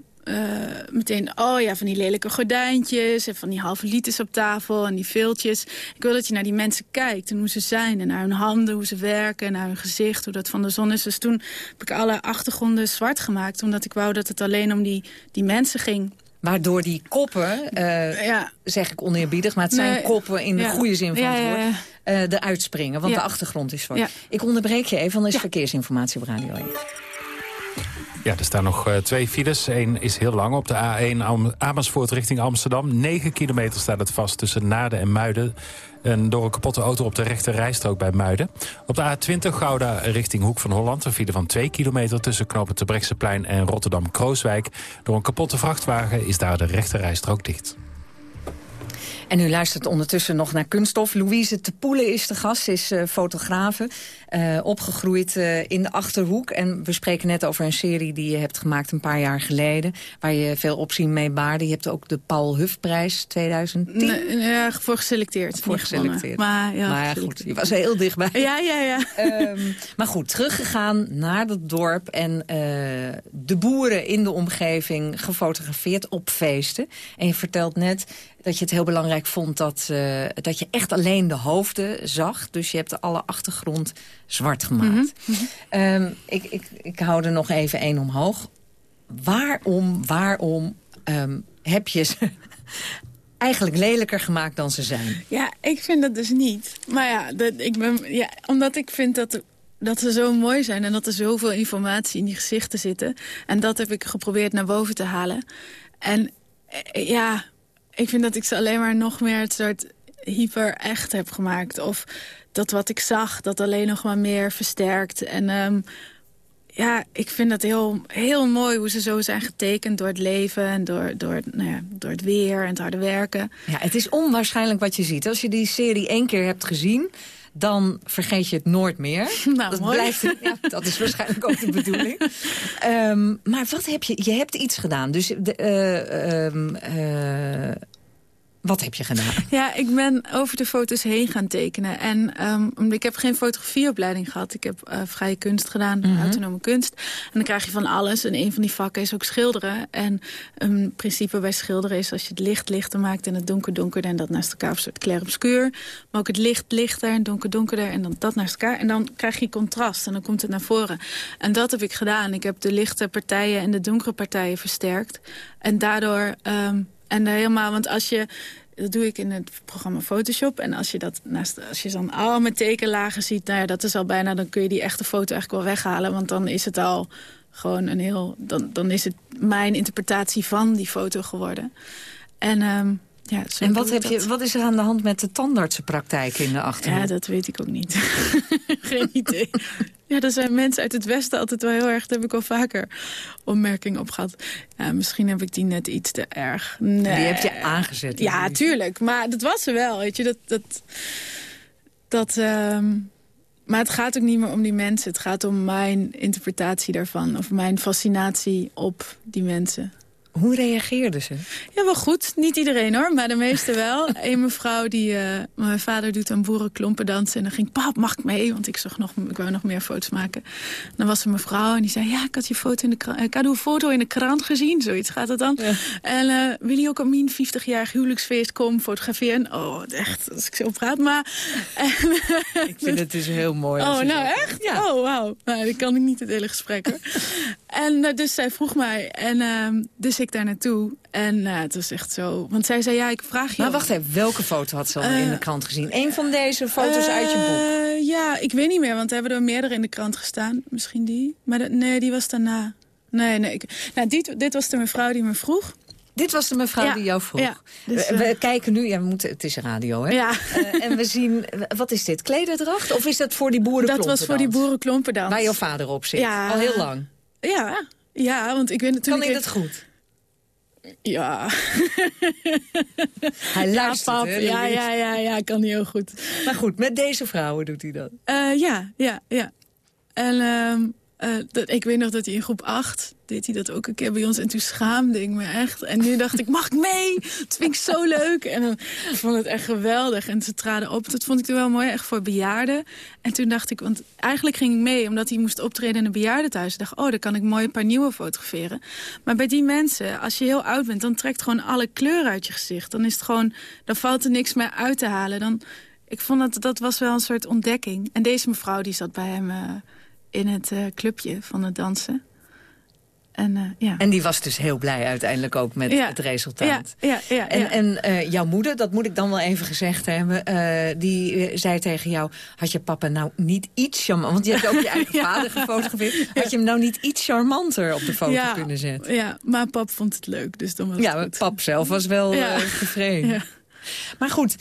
meteen, oh ja, van die lelijke gordijntjes... en van die halve liters op tafel en die veeltjes. Ik wil dat je naar die mensen kijkt en hoe ze zijn... en naar hun handen, hoe ze werken, en naar hun gezicht, hoe dat van de zon is. Dus toen heb ik alle achtergronden zwart gemaakt... omdat ik wou dat het alleen om die, die mensen ging... Waardoor die koppen, uh, ja. zeg ik oneerbiedig... maar het zijn nee, koppen in de goede zin van het woord... Ja, uh, eruit springen, want de achtergrond is zwart. Ik onderbreek je even, want er is verkeersinformatie op Radio 1. Ja, er staan nog uh, twee files. Eén is heel lang op de A1 Am Amersfoort richting Amsterdam. 9 kilometer staat het vast tussen Naarden en Muiden. En door een kapotte auto op de rechte rijstrook bij Muiden. Op de A20 Gouda richting Hoek van Holland. Een file van 2 kilometer tussen knopen Terbrechtseplein en Rotterdam-Krooswijk. Door een kapotte vrachtwagen is daar de rechte rijstrook dicht. En u luistert ondertussen nog naar Kunststof. Louise Tepoele is de gast, is uh, fotografe. Uh, opgegroeid uh, in de Achterhoek. En we spreken net over een serie die je hebt gemaakt een paar jaar geleden. Waar je veel opzien mee baarde. Je hebt ook de Paul Hufprijs 2010. Nee, ja, voor geselecteerd. Voor geselecteerd. Maar, ja, maar ja, goed, je was heel dichtbij. Ja, ja, ja. um, maar goed, teruggegaan naar het dorp. En de boeren in de omgeving gefotografeerd op feesten. En je vertelt net dat je het heel belangrijk vond dat, uh, dat je echt alleen de hoofden zag. Dus je hebt alle achtergrond zwart gemaakt. Mm -hmm. um, ik, ik, ik hou er nog even één omhoog. Waarom, waarom um, heb je ze eigenlijk lelijker gemaakt dan ze zijn? Ja, ik vind dat dus niet. Maar ja, dat, ik ben, ja omdat ik vind dat... Dat ze zo mooi zijn en dat er zoveel informatie in die gezichten zitten. En dat heb ik geprobeerd naar boven te halen. En ja, ik vind dat ik ze alleen maar nog meer het soort hyper echt heb gemaakt. Of dat wat ik zag, dat alleen nog maar meer versterkt. En um, ja, ik vind dat heel, heel mooi hoe ze zo zijn getekend door het leven... en door, door, nou ja, door het weer en het harde werken. Ja, het is onwaarschijnlijk wat je ziet. Als je die serie één keer hebt gezien dan vergeet je het nooit meer. Nou, dat, mooi. blijft, ja, dat is waarschijnlijk ook de bedoeling. um, maar wat heb je... Je hebt iets gedaan. Dus de, uh, um, uh, Wat heb je gedaan? Ja, ik ben over de foto's heen gaan tekenen. En um, ik heb geen fotografieopleiding gehad. Ik heb uh, vrije kunst gedaan, mm -hmm. autonome kunst. En dan krijg je van alles. En een van die vakken is ook schilderen. En een principe bij schilderen is als je het licht lichter maakt... en het donker donkerder en dat naast elkaar, of een soort clair-obscuur. Maar ook het licht lichter en donker donkerder en dan dat naast elkaar. En dan krijg je contrast en dan komt het naar voren. En dat heb ik gedaan. Ik heb de lichte partijen en de donkere partijen versterkt. En daardoor... Um, en helemaal, want als je... Dat doe ik in het programma Photoshop. En als je dat naast, als je dan al mijn tekenlagen ziet... Nou ja, dat is al bijna, dan kun je die echte foto eigenlijk wel weghalen. Want dan is het al gewoon een heel... Dan, dan is het mijn interpretatie van die foto geworden. En... Um, ja, en wat, heb je, wat is er aan de hand met de tandartsenpraktijk in de Achterhoek? Ja, dat weet ik ook niet. Geen idee. Ja, er zijn mensen uit het Westen altijd wel heel erg... daar heb ik al vaker opmerkingen op gehad. Ja, misschien heb ik die net iets te erg. Nee. Die heb je aangezet. Ja, die. tuurlijk. Maar dat was er wel, weet je. Dat, dat, dat, um, maar het gaat ook niet meer om die mensen. Het gaat om mijn interpretatie daarvan. Of mijn fascinatie op die mensen. Hoe reageerden ze? Ja, wel goed. Niet iedereen hoor, maar de meeste wel. Een mevrouw die... Uh, mijn vader doet aan boerenklompen dansen. En dan ging pap, mag ik mee? Want ik, zag nog, ik wou nog meer foto's maken. En dan was er een mevrouw en die zei... Ja, ik had je foto in de krant, ik had uw foto in de krant gezien. Zoiets gaat het dan. Ja. En uh, wil je ook op mijn 50-jarig huwelijksfeest komen fotograferen? Oh, echt, als ik zo praat. Maar... ik vind het dus heel mooi. Oh, nou echt? Ja. Oh, wauw. Nou, die kan ik niet het hele gesprek hoor. en uh, dus zij vroeg mij. En uh, dus ik daar naartoe. En uh, het was echt zo. Want zij zei, ja, ik vraag je... Maar wacht even, welke foto had ze al uh, in de krant gezien? Eén van deze foto's uh, uit je boek? Ja, ik weet niet meer, want er hebben er meerdere in de krant gestaan. Misschien die. Maar de, nee, die was daarna. Nee, nee. Ik, nou, dit, dit was de mevrouw die me vroeg. Dit was de mevrouw ja, die jou vroeg. Ja, dus, we, we, kijken nu, ja, we moeten, het is radio, hè? Ja. Uh, en we zien, wat is dit, klederdracht? Of is dat voor die boerenklompen? Dat was voor die boerenklompen Waar jouw vader op zit, al heel lang. Ja, ja, want ik weet natuurlijk... Kan ik dat goed? Ja. Hij luistert, ja, pap, ja, ja, ja, ja, kan heel goed. Maar goed, met deze vrouwen doet hij dat? Uh, ja, ja, ja. En uh, dat, ik weet nog dat hij in groep 8 deed hij dat ook een keer bij ons. En toen schaamde ik me echt. En nu dacht ik, mag ik mee? Dat vind ik zo leuk. En dan vond het echt geweldig. En ze traden op. Dat vond ik toen wel mooi, echt voor bejaarden. En toen dacht ik, want eigenlijk ging ik mee... omdat hij moest optreden in een bejaardentehuis. Ik dacht, oh, dan kan ik mooi een paar nieuwe fotograferen. Maar bij die mensen, als je heel oud bent... dan trekt gewoon alle kleur uit je gezicht. Dan is het gewoon, dan valt er niks meer uit te halen. Dan, ik vond dat, dat was wel een soort ontdekking. En deze mevrouw, die zat bij hem... Uh, in het uh, clubje van het dansen. En, uh, ja. en die was dus heel blij uiteindelijk ook met ja. het resultaat. Ja, ja, ja, en en uh, jouw moeder, dat moet ik dan wel even gezegd hebben... Uh, die zei tegen jou, had je papa nou niet iets charmant... want je hebt ook je eigen vader gefotografeerd... had je hem nou niet iets charmanter op de foto kunnen zetten? Ja, maar pap vond het leuk, dus dan was ja, goed. pap zelf was wel tevreden. Maar goed,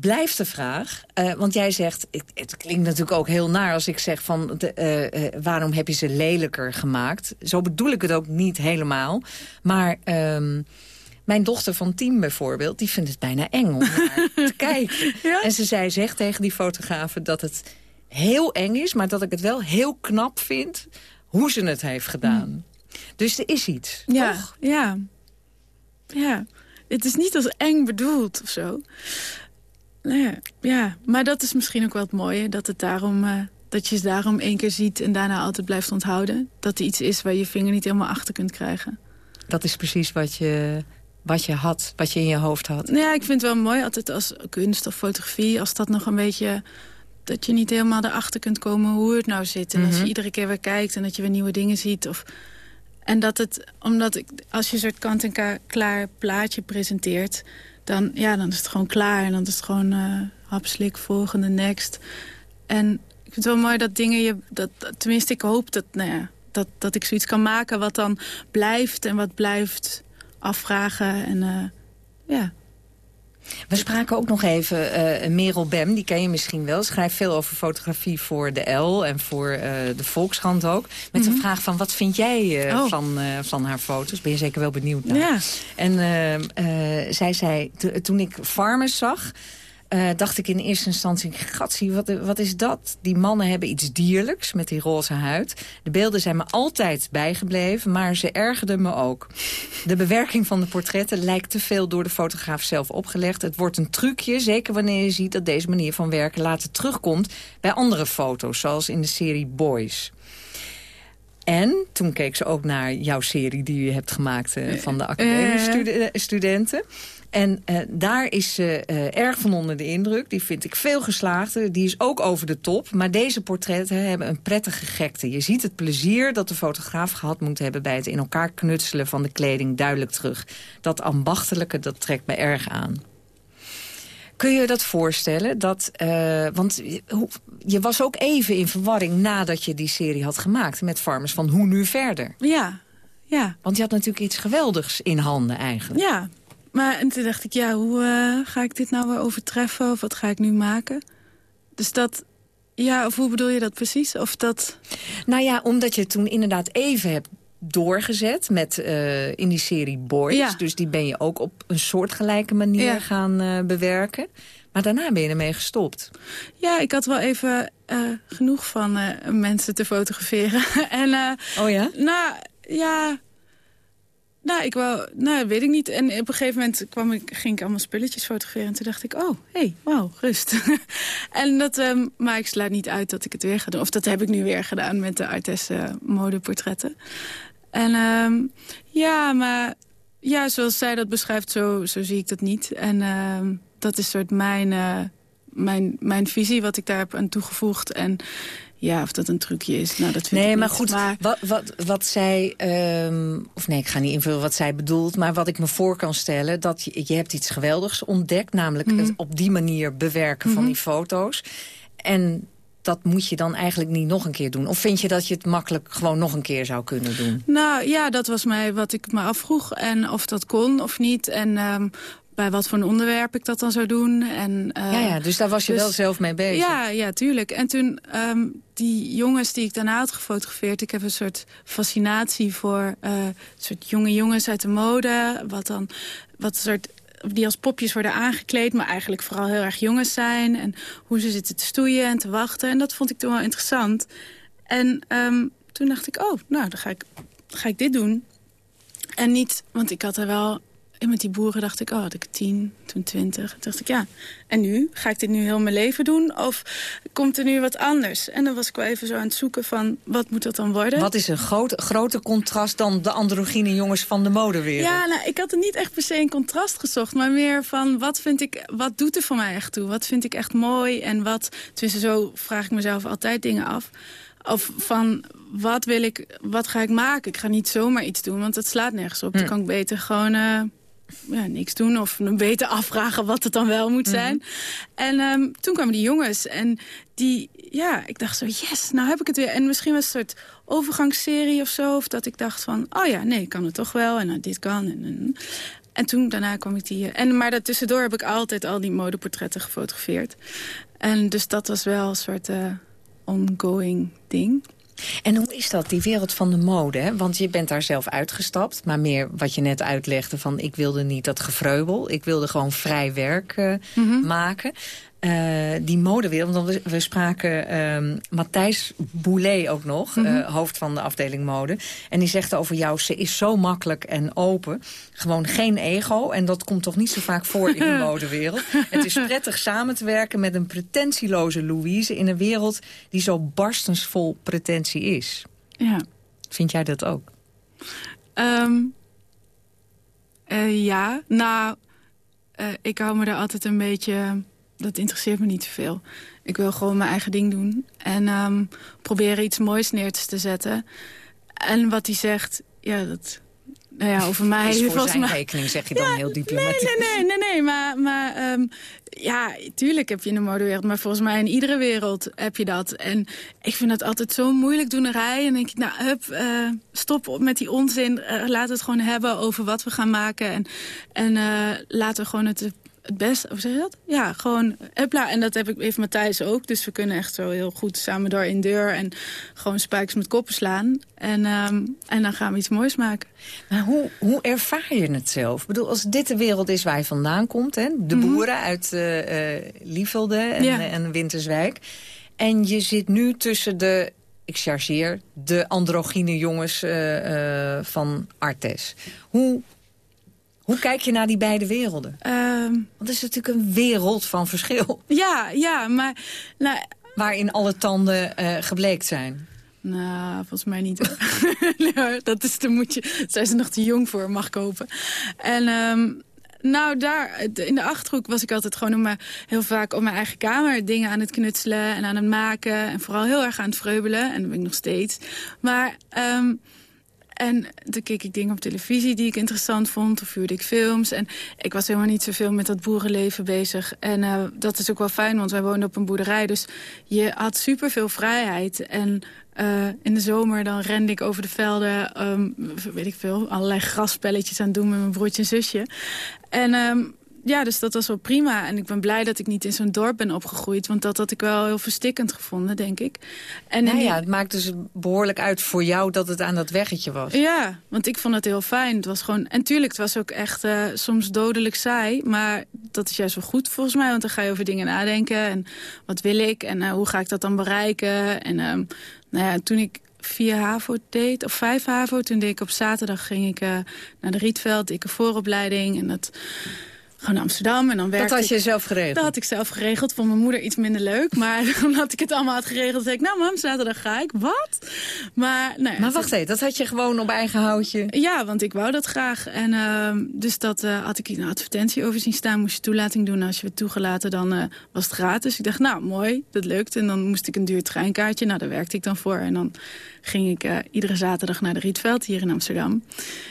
blijft de vraag. Uh, want jij zegt, het, het, klinkt natuurlijk ook heel naar als ik zeg van... De, uh, uh, waarom heb je ze lelijker gemaakt? Zo bedoel ik het ook niet helemaal. Maar um, mijn dochter van tien bijvoorbeeld, die vindt het bijna eng om naar te kijken. Ja? En ze zei, zegt tegen die fotografen dat het heel eng is... maar dat ik het wel heel knap vind hoe ze het heeft gedaan. Mm. Dus er is iets, ja, toch? Ja, ja. Het is niet als eng bedoeld of zo. Nee, ja, maar dat is misschien ook wel het mooie. Dat, het daarom, uh, dat je het daarom één keer ziet en daarna altijd blijft onthouden. Dat er iets is waar je vinger niet helemaal achter kunt krijgen. Dat is precies wat je, wat je had, wat je in je hoofd had. Nou ja, ik vind het wel mooi altijd als kunst of fotografie... als dat nog een beetje... dat je niet helemaal erachter kunt komen hoe het nou zit. En mm -hmm. als je iedere keer weer kijkt en dat je weer nieuwe dingen ziet... Of, en dat het, omdat ik, als je een soort kant-en-klaar plaatje presenteert dan, ja, dan is het gewoon klaar. En dan is het gewoon uh, hapslik, volgende, next. En ik vind het wel mooi dat dingen je... Dat, tenminste, ik hoop dat, nou dat, dat ik zoiets kan maken wat dan blijft... en wat blijft afvragen. En uh, ja, we spraken ook nog even uh, Merel Bem, die ken je misschien wel. Schrijft veel over fotografie voor de L en voor uh, de Volkskrant ook. Met mm -hmm. een vraag van, wat vind jij uh, oh. van, van haar foto's? Ben je zeker wel benieuwd naar. Ja. En zij zei, toen ik Farmers zag... eh, dacht ik in eerste instantie... gatsie, wat, wat is dat? Die mannen hebben iets dierlijks met die roze huid. De beelden zijn me altijd bijgebleven, maar ze ergerden me ook. De bewerking van de portretten lijkt te veel door de fotograaf zelf opgelegd. Het wordt een trucje, zeker wanneer je ziet dat deze manier van werken later terugkomt... bij andere foto's, zoals in de serie Boys. En toen keek ze ook naar jouw serie die je hebt gemaakt uh, van de academiestudenten. En uh, daar is ze uh, erg van onder de indruk. Die vind ik veel geslaagder. Die is ook over de top. Maar deze portretten hebben een prettige gekte. Je ziet het plezier dat de fotograaf gehad moet hebben... bij het in elkaar knutselen van de kleding duidelijk terug. Dat ambachtelijke, dat trekt me erg aan. Kun je dat voorstellen? Dat, uh, want je was ook even in verwarring nadat je die serie had gemaakt... met Farmers van hoe nu verder? Ja, ja. Want je had natuurlijk iets geweldigs in handen eigenlijk. Ja, maar en toen dacht ik, ja, hoe uh, ga ik dit nou weer overtreffen? Of wat ga ik nu maken? Dus dat, ja, of hoe bedoel je dat precies? Of dat... Nou ja, omdat je toen inderdaad even hebt doorgezet met uh, in die serie Boys. Ja. Dus die ben je ook op een soortgelijke manier Ja. gaan uh, bewerken. Maar daarna ben je ermee gestopt. Ja, ik had wel even eh, genoeg van eh, mensen te fotograferen. en, eh, Oh ja? Nou, ja... Nou, ik wou, nou, weet ik niet. En op een gegeven moment kwam ik, ging ik allemaal spulletjes fotograferen. En toen dacht ik, oh, hé, hey, wauw, rust. en dat, ehm, maar ik sluit niet uit dat ik het weer ga doen. Of dat heb ik nu weer gedaan met de Artes eh, modeportretten. En ehm, ja, maar ja, zoals zij dat beschrijft, zo, zo zie ik dat niet. En ehm, dat is soort mijn, eh, mijn, mijn visie, wat ik daar heb aan toegevoegd. En ja, of dat een trucje is, nou, dat vind Nee, ik maar niet. goed, Wat, wat, wat zij... ehm, of nee, ik ga niet invullen wat zij bedoelt... maar wat ik me voor kan stellen... dat je, je hebt iets geweldigs ontdekt... namelijk Mhm. het op die manier bewerken van Mhm. die foto's. En dat moet je dan eigenlijk niet nog een keer doen. Of vind je dat je het makkelijk gewoon nog een keer zou kunnen doen? Nou ja, dat was mij wat ik me afvroeg. En of dat kon of niet. En ehm, bij wat voor een onderwerp ik dat dan zou doen. En, eh, ja, ja, dus daar was je dus- wel zelf mee bezig. Ja, ja, tuurlijk. En toen ehm, die jongens die ik daarna had gefotografeerd... ik heb een soort fascinatie voor een soort jonge jongens uit de mode. Wat dan, wat soort die als popjes worden aangekleed... maar eigenlijk vooral heel erg jongens zijn. En hoe ze zitten te stoeien en te wachten. En dat vond ik toen wel interessant. En ehm, toen dacht ik, oh, nou, dan ga ik, ga ik dit doen. En niet, want ik had er wel... En met die boeren dacht ik, oh, had ik tien, toen twintig. Toen dacht ik, ja, en nu? Ga ik dit nu heel mijn leven doen? Of komt er nu wat anders? En dan was ik wel even zo aan het zoeken van, wat moet dat dan worden? Wat is een groot, groter contrast dan de androgyne jongens van de modewereld? Ja, nou, ik had er niet echt per se een contrast gezocht. Maar meer van, wat vind ik, wat doet er voor mij echt toe? Wat vind ik echt mooi? En wat, tenminste zo vraag ik mezelf altijd dingen af. Of van, wat wil ik, wat ga ik maken? Ik ga niet zomaar iets doen, want dat slaat nergens op. Dan Hm. kan ik beter gewoon... eh, ja, niks doen of een beter afvragen wat het dan wel moet zijn. En ehm, toen kwamen die jongens en die, ja, ik dacht zo, yes, nou heb ik het weer. En misschien was het een soort overgangsserie of zo. Of dat ik dacht van, oh ja, nee, ik kan het toch wel. En nou, dit kan. En, en, en toen, daarna kwam ik die... En, maar daartussendoor heb ik altijd al die modeportretten gefotografeerd. En dus dat was wel een soort eh, ongoing ding. En hoe is dat, die wereld van de mode? Hè? Want je bent daar zelf uitgestapt. Maar meer wat je net uitlegde van... ik wilde niet dat gevreubel. Ik wilde gewoon vrij werk uh, maken. Uh, die modewereld, want we, we spraken uh, Matthijs Boulet ook nog, mm -hmm. uh, hoofd van de afdeling mode. En die zegt over jou, ze is zo makkelijk en open. Gewoon geen ego. En dat komt toch niet zo vaak voor in de modewereld. Het is prettig samen te werken met een pretentieloze Louise... in een wereld die zo barstensvol pretentie is. Ja. Vind jij dat ook? Um, ja, nou, ik hou me daar altijd een beetje dat interesseert me niet zoveel. Ik wil gewoon mijn eigen ding doen. En um, proberen iets moois neer te zetten. En wat hij zegt, ja, dat... Nou ja, over mij... Is voor zijn mij... rekening, zeg je dan ja, heel diplomatisch. Nee, nee, nee, nee, nee maar, maar um, ja, tuurlijk heb je in de modewereld... maar volgens mij in iedere wereld heb je dat. En ik vind dat altijd zo'n moeilijk doenerij. En denk ik, nou, hup, uh, stop met die onzin. Uh, laten we het gewoon hebben over wat we gaan maken. En, en uh, laten we gewoon het het beste, hoe zeg je dat? Ja, gewoon hupla. En dat heb ik, heeft Matthijs ook. Dus we kunnen echt zo heel goed samen door in deur en gewoon spijkers met koppen slaan. En, ehm, en dan gaan we iets moois maken. Maar hoe, hoe ervaar je het zelf? Ik bedoel, als dit de wereld is waar je vandaan komt, hè? de boeren uit uh, uh, Lievelde en, Ja. en Winterswijk. En je zit nu tussen de, ik chargeer, de androgyne jongens eh, eh, van Artes. Hoe, hoe kijk je naar die beide werelden? Want het is natuurlijk een wereld van verschil. Ja, ja, maar... Nou, Waarin alle tanden eh, gebleekt zijn. Nou, volgens mij niet. nee, dat is, daar moet je, daar zijn ze nog te jong voor, mag kopen. En ehm, nou, daar, in de Achterhoek was ik altijd gewoon mijn, heel vaak op mijn eigen kamer... dingen aan het knutselen en aan het maken. En vooral heel erg aan het vreubelen. En dat ben ik nog steeds. Maar... ehm, en toen keek ik dingen op televisie die ik interessant vond. Of vuurde ik films. En ik was helemaal niet zoveel met dat boerenleven bezig. En uh, dat is ook wel fijn, want wij woonden op een boerderij. Dus je had superveel vrijheid. En uh, in de zomer dan rende ik over de velden... Um, weet ik veel, allerlei grasspelletjes aan het doen met mijn broertje en zusje. En... Um, ja, dus dat was wel prima. En ik ben blij dat ik niet in zo'n dorp ben opgegroeid. Want dat had ik wel heel verstikkend gevonden, denk ik. En nou ja, het maakt dus behoorlijk uit voor jou dat het aan dat weggetje was. Ja, want ik vond het heel fijn. Het was gewoon... En tuurlijk, het was ook echt uh, soms dodelijk saai. Maar dat is juist wel goed volgens mij. Want dan ga je over dingen nadenken. En wat wil ik? En uh, hoe ga ik dat dan bereiken? En um, nou ja, toen ik vier HAVO deed, of vijf HAVO... toen deed ik op zaterdag ging ik uh, naar de Rietveld. Ik een vooropleiding en dat gewoon naar Amsterdam. En dan werkte dat had je ik, zelf geregeld? Dat had ik zelf geregeld. Vond mijn moeder iets minder leuk. Maar omdat ik het allemaal had geregeld, zei ik... nou mam, zaterdag ga ik. Wat? Maar, nou ja, maar wacht even, dat had je gewoon op eigen houtje? Ja, want ik wou dat graag. En uh, dus dat uh, had ik in een advertentie over zien staan. Moest je toelating doen. Als je werd toegelaten, dan uh, was het gratis. Ik dacht, nou mooi, dat lukt. En dan moest ik een duur treinkaartje. Nou, daar werkte ik dan voor. En dan ging ik uh, iedere zaterdag naar de Rietveld hier in Amsterdam.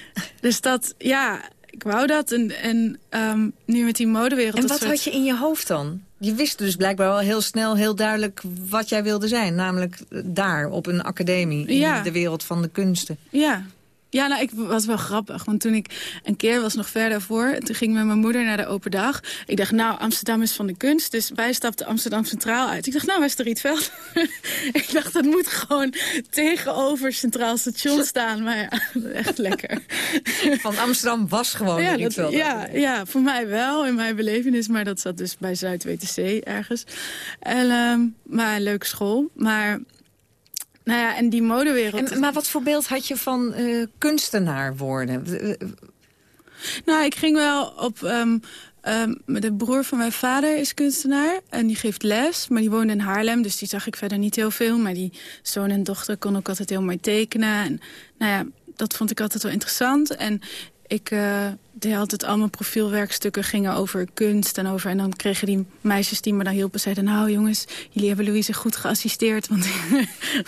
dus dat, ja ik wou dat. En, en um, nu met die modewereld... En wat soort... had je in je hoofd dan? Je wist dus blijkbaar wel heel snel, heel duidelijk wat jij wilde zijn. Namelijk daar, op een academie, in ja. de wereld van de kunsten. Ja, ja, nou, ik was wel grappig. Want toen ik een keer was nog verder voor... toen ging ik met mijn moeder naar de open dag. Ik dacht, nou, Amsterdam is van de kunst. Dus wij stapten Amsterdam Centraal uit. Ik dacht, nou, waar is de Rietveld? ik dacht, dat moet gewoon tegenover Centraal Station staan. Maar ja, echt lekker. van Amsterdam was gewoon ja, de Rietveld. Ja, ja, voor mij wel, in mijn belevenis. Maar dat zat dus bij Zuid-WTC ergens. En, um, maar een leuke school. Maar... Nou ja, en die modewereld... En, maar wat voor beeld had je van uh, kunstenaar worden? Nou, ik ging wel op... Um, um, de broer van mijn vader is kunstenaar en die geeft les. Maar die woonde in Haarlem, dus die zag ik verder niet heel veel. Maar die zoon en dochter kon ook altijd heel mooi tekenen. En nou ja, dat vond ik altijd wel interessant. En ik uh, deed altijd al mijn profielwerkstukken gingen over kunst en over... en dan kregen die meisjes die me dan hielpen, zeiden... nou jongens, jullie hebben Louise goed geassisteerd. Want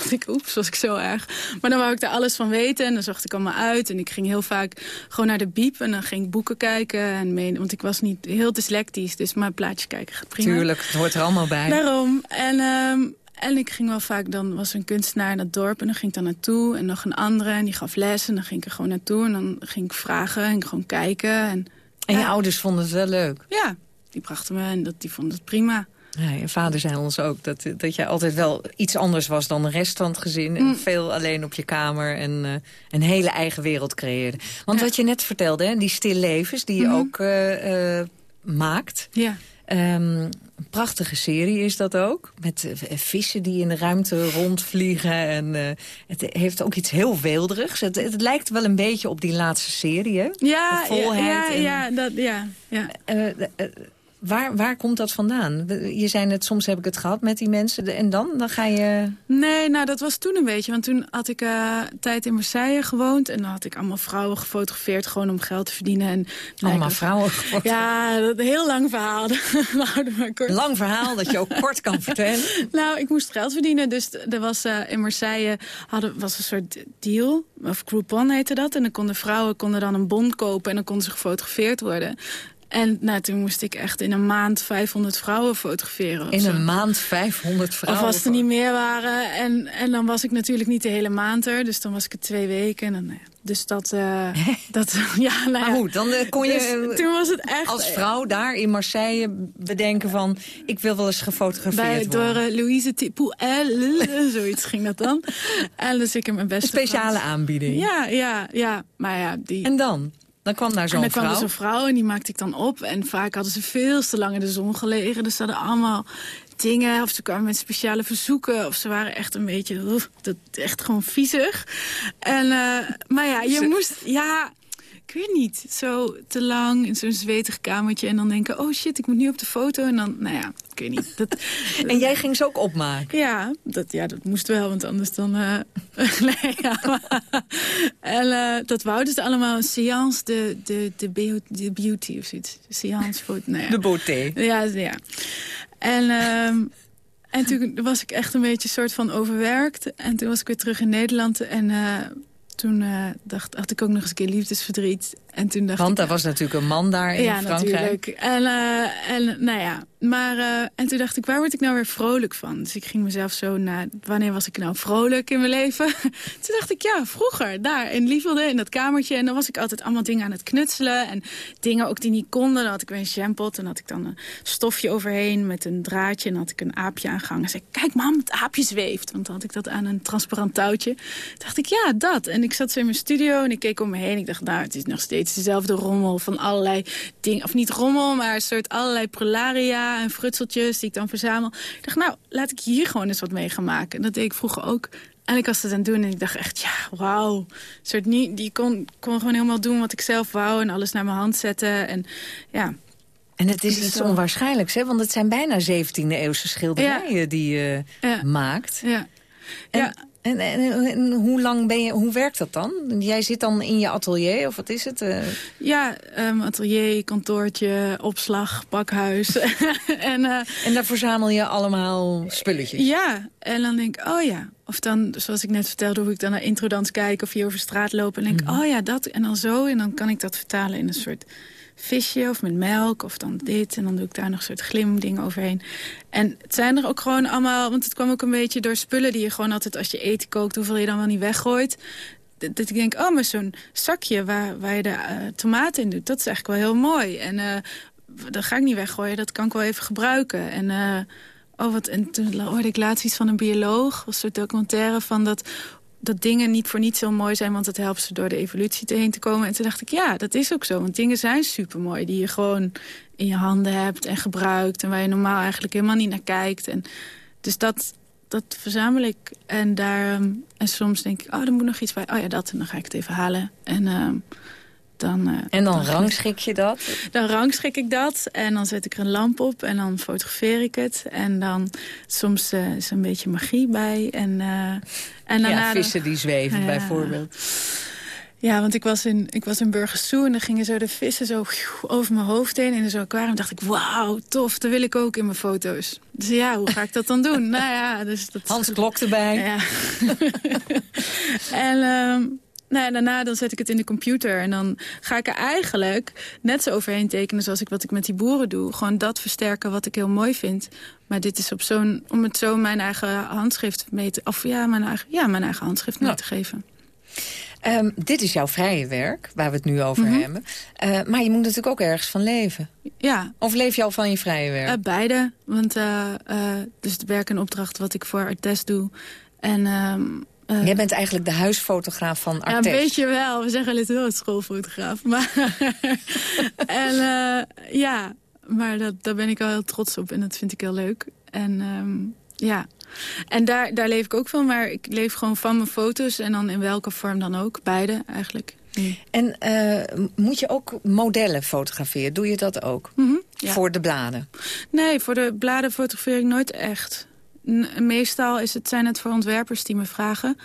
ik, oeps, was ik zo erg. Maar dan wou ik daar alles van weten en dan zocht ik allemaal uit. En ik ging heel vaak gewoon naar de biep en dan ging ik boeken kijken. En mee, want ik was niet heel dyslectisch, dus maar plaatjes kijken gaat prima. Tuurlijk, het hoort er allemaal bij. Daarom. En... Um, en ik ging wel vaak, dan was een kunstenaar in dat dorp en dan ging ik daar naartoe. En nog een andere en die gaf les en dan ging ik er gewoon naartoe. En dan ging ik vragen en gewoon kijken. En, en je ja. ouders vonden het wel leuk? Ja, die brachten me en dat, die vonden het prima. Ja, je vader zei ons ook dat, dat jij altijd wel iets anders was dan de rest van het gezin. En mm. veel alleen op je kamer en uh, een hele eigen wereld creëerde. Want ja. wat je net vertelde, hè, die stillevens die je mm. ook uh, uh, maakt... Ja. Um, een prachtige serie is dat ook. Met uh, vissen die in de ruimte rondvliegen. En uh, het heeft ook iets heel weelderigs. Het, het, lijkt wel een beetje op die laatste serie, hè? Ja, volheid. Ja, en, ja, dat, ja, ja. Uh, waar, waar komt dat vandaan? Je zei net, soms heb ik het gehad met die mensen. En dan? Dan ga je... Nee, nou dat was toen een beetje. Want toen had ik uh, tijd in Marseille gewoond. En dan had ik allemaal vrouwen gefotografeerd. Gewoon om geld te verdienen. En, allemaal vrouwen gefotografeerd? Ja, dat een heel lang verhaal. maar kort. Lang verhaal dat je ook kort kan vertellen. nou, ik moest geld verdienen. Dus er was uh, in Marseille hadden, was een soort deal. Of Groupon heette dat. En dan konden vrouwen konden dan een bon kopen. En dan konden ze gefotografeerd worden. En nou, toen moest ik echt in een maand 500 vrouwen fotograferen. In een maand 500 vrouwen? Of als er niet meer waren. En, en dan was ik natuurlijk niet de hele maand er. Dus dan was ik het twee weken. En dan, nou ja. Dus dat... Uh, dat ja, nou ja. Maar hoe, dan uh, kon je dus, toen was het echt, als vrouw daar in Marseille bedenken van... ik wil wel eens gefotografeerd bij, worden. Door uh, Louise Tipouel, zoiets ging dat dan. En dus ik heb mijn beste Een speciale aanbieding. Ja, ja, ja. Maar ja, die... En dan? Dan kwam daar zo'n vrouw. En dan kwam er zo'n vrouw en die maakte ik dan op. En vaak hadden ze veel te lang in de zon gelegen. Dus ze hadden allemaal dingen. Of ze kwamen met speciale verzoeken. Of ze waren echt een beetje... Dat, echt gewoon viezig. En, uh, maar ja, je moest... Ja, ik weet niet, zo te lang in zo'n zwetig kamertje... en dan denken, oh shit, ik moet nu op de foto. En dan, nou ja, ik weet niet. Dat, en jij ging ze ook opmaken? Ja, dat, ja, dat moest wel, want anders dan... Uh, nee, ja, en uh, dat wouden ze allemaal een seance de, de, de, de beauty of zoiets. Seance voor... Nou ja. De beauté. Ja, ja. En... Um, en toen was ik echt een beetje soort van overwerkt. En toen was ik weer terug in Nederland. En uh, toen uh, dacht, had ik ook nog eens een keer liefdesverdriet. En toen dacht Want er was natuurlijk een man daar in ja, Frankrijk. natuurlijk. En, uh, en nou ja, maar uh, en toen dacht ik, waar word ik nou weer vrolijk van? Dus ik ging mezelf zo naar, wanneer was ik nou vrolijk in mijn leven? toen dacht ik, ja, vroeger, daar in Liefelde, in dat kamertje. En dan was ik altijd allemaal dingen aan het knutselen. En dingen ook die niet konden. Dan had ik weer een jampot. En had ik dan een stofje overheen met een draadje. En had ik een aapje aangehangen. En zei kijk mam, het aapje zweeft. Want dan had ik dat aan een transparant touwtje. Toen dacht ik, ja, dat. En ik zat zo in mijn studio en ik keek om me heen. Ik dacht, nou, het is nog steeds dezelfde rommel van allerlei dingen. Of niet rommel, maar een soort allerlei prularia en frutseltjes die ik dan verzamel. Ik dacht, nou, laat ik hier gewoon eens wat mee gaan maken. En dat deed ik vroeger ook. En ik was het aan het doen en ik dacht echt, ja, wauw. soort niet, die kon, kon gewoon helemaal doen wat ik zelf wou en alles naar mijn hand zetten. En ja, en het is iets onwaarschijnlijks, hè? Want het zijn bijna 17e-eeuwse schilderijen ja. die je ja. maakt. Ja. En, ja. En, en, en, hoe lang ben je, hoe werkt dat dan? Jij zit dan in je atelier, of wat is het? Uh... Ja, um, atelier, kantoortje, opslag, pakhuis. en, uh, en daar verzamel je allemaal spulletjes? Ja, en dan denk ik, oh ja. Of dan, zoals ik net vertelde, hoe ik dan naar introdans kijk... of hier over straat loop en denk, mm -hmm. oh ja, dat. En dan zo, en dan kan ik dat vertalen in een soort visje of met melk of dan dit. En dan doe ik daar nog een soort glimdingen overheen. En het zijn er ook gewoon allemaal... want het kwam ook een beetje door spullen die je gewoon altijd... als je eten kookt, hoeveel je dan wel niet weggooit. Dat ik denk, oh, maar zo'n zakje waar, waar je de uh, tomaten in doet... dat is eigenlijk wel heel mooi. En uh, dat ga ik niet weggooien, dat kan ik wel even gebruiken. En... Uh, Oh, wat, en toen hoorde ik laatst iets van een bioloog. een soort documentaire van dat dat dingen niet voor niets zo mooi zijn... want het helpt ze door de evolutie heen te komen. En toen dacht ik, ja, dat is ook zo. Want dingen zijn supermooi die je gewoon in je handen hebt en gebruikt... en waar je normaal eigenlijk helemaal niet naar kijkt. En dus dat, dat verzamel ik. En, daar, en soms denk ik, oh, er moet nog iets bij. Oh ja, dat. En dan ga ik het even halen. En... Um, dan, uh, en dan, dan rangschik je dat? Dan rangschik ik dat en dan zet ik er een lamp op en dan fotografeer ik het. En dan soms uh, is er een beetje magie bij. En, uh, en daarna ja, vissen die zweven bijvoorbeeld. Ja, want ik was in, ik was in Burgersoe en dan gingen zo de vissen zo over mijn hoofd heen in zo'n aquarium. dacht ik, wauw, tof, dat wil ik ook in mijn foto's. Dus ja, hoe ga ik dat dan doen? nou ja, dus dat... Hans Klok erbij. Ja. en... Um, nou, daarna dan zet ik het in de computer en dan ga ik er eigenlijk net zo overheen tekenen zoals ik wat ik met die boeren doe. Gewoon dat versterken wat ik heel mooi vind. Maar dit is op zo'n om het zo mijn eigen handschrift mee te, of ja, mijn eigen, ja, mijn eigen handschrift mee ja. te geven. Um, dit is jouw vrije werk, waar we het nu over mm -hmm. hebben. Uh, maar je moet natuurlijk ook ergens van leven. Ja. Of leef je al van je vrije werk? Uh, beide. Want uh, dus het werk en opdracht wat ik voor Artes doe. En um, uh, Jij bent eigenlijk de huisfotograaf van Artes. Ja, een beetje wel. We zeggen het wel schoolfotograaf. Maar en uh, ja, maar dat, daar ben ik wel heel trots op. En dat vind ik heel leuk. En um, ja, en daar, daar leef ik ook van. Maar ik leef gewoon van mijn foto's. En dan in welke vorm dan ook. Beide eigenlijk. Mm. En uh, moet je ook modellen fotograferen? Doe je dat ook? Mm -hmm, ja. Voor de bladen? Nee, voor de bladen fotografeer ik nooit echt. Meestal is het, zijn het voor ontwerpers die me vragen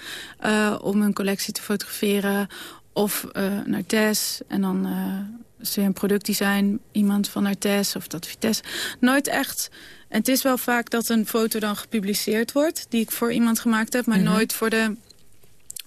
uh, om een collectie te fotograferen. Of uh, een Artes en dan uh, is een productdesign, iemand van Artes of dat Vitesse. Nooit echt. En het is wel vaak dat een foto dan gepubliceerd wordt die ik voor iemand gemaakt heb. Maar mm -hmm. nooit voor de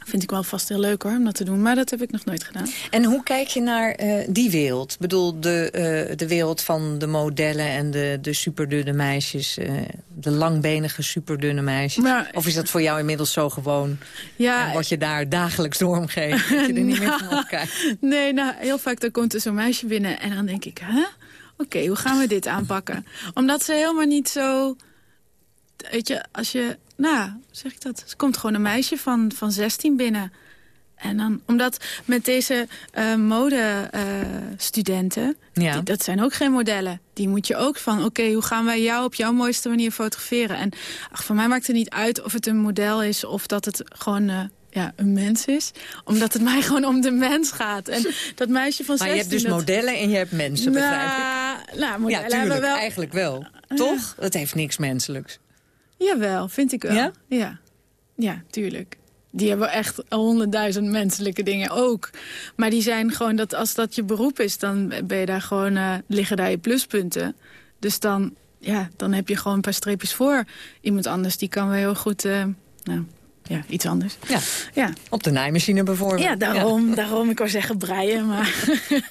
Vind ik wel vast heel leuk hoor, om dat te doen. Maar dat heb ik nog nooit gedaan. En hoe kijk je naar eh, die wereld? Ik bedoel, de, eh, de wereld van de modellen en de, de superdunne meisjes. eh, de langbenige superdunne meisjes. of is dat voor jou inmiddels zo gewoon? Ja, word je daar dagelijks door omgeven? Dat je er niet meer van opkijkt? Nee, nou, heel vaak dan komt er zo'n meisje binnen en dan denk ik... hè? Oké, hoe gaan we dit aanpakken? Omdat ze helemaal niet zo... Weet je, als je... Nou, zeg ik dat? Er komt gewoon een meisje van, van 16 binnen. En dan, omdat met deze uh, modestudenten, Ja. die- dat zijn ook geen modellen. Die moet je ook van, oké, hoe gaan wij jou op jouw mooiste manier fotograferen? En ach, voor mij maakt het niet uit of het een model is of dat het gewoon... eh, ja, een mens is. Omdat het mij gewoon om de mens gaat. En dat meisje van 16... Maar je hebt dus dat- modellen en je hebt mensen, begrijp ik. Nou, nou, Ja, modellen hebben tuurlijk, wel... eigenlijk wel. Toch? Het heeft niks menselijks. Jawel, vind ik wel. Ja? Ja, ja tuurlijk. Die hebben echt honderdduizend menselijke dingen ook. Maar die zijn gewoon dat als dat je beroep is, dan ben je daar gewoon, eh, liggen daar je pluspunten. Dus dan, ja, dan heb je gewoon een paar streepjes voor. Iemand anders die kan wel heel goed, eh, nou, ja, iets anders. Ja. Ja. Op de naaimachine bijvoorbeeld. Ja, daarom, daarom. Ik wou zeggen breien, maar...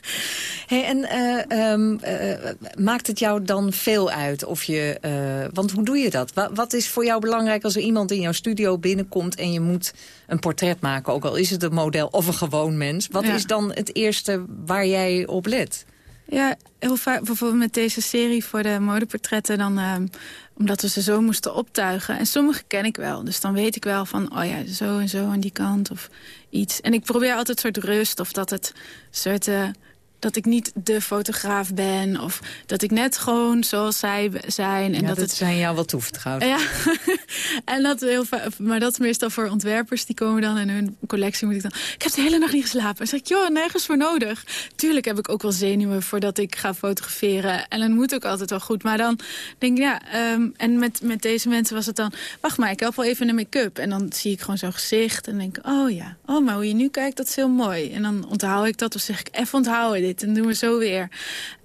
Hey, en eh, ehm, eh, maakt het jou dan veel uit of je... eh, want hoe doe je dat? Wa- wat is voor jou belangrijk als er iemand in jouw studio binnenkomt... en je moet een portret maken, ook al is het een model of een gewoon mens? Wat Ja. is dan het eerste waar jij op let? Ja, heel vaak bijvoorbeeld met deze serie voor de modeportretten... Dan, ehm, omdat we ze zo moesten optuigen. En sommige ken ik wel. Dus dan weet ik wel van, oh ja, zo en zo aan die kant of iets. En ik probeer altijd een soort rust of dat het soort... eh, dat ik niet de fotograaf ben. Of dat ik net gewoon zoals zij zijn. En Ja, dat, dat het zijn jou wel toevertrouwd. ja, en dat heel vaak, maar dat is meestal voor ontwerpers. Die komen dan in hun collectie moet ik dan... Ik heb de hele nacht niet geslapen. Dan zeg ik, joh, nergens voor nodig. Tuurlijk heb ik ook wel zenuwen voordat ik ga fotograferen. En dan moet ook altijd wel goed. Maar dan denk ik, ja... ehm, en met, met deze mensen was het dan... Wacht maar, ik help wel even een make-up. En dan zie ik gewoon zo'n gezicht. En denk ik, oh ja, oh, maar hoe je nu kijkt, dat is heel mooi. En dan onthoud ik dat. Of zeg ik, even onthouden dit. En doen we zo weer.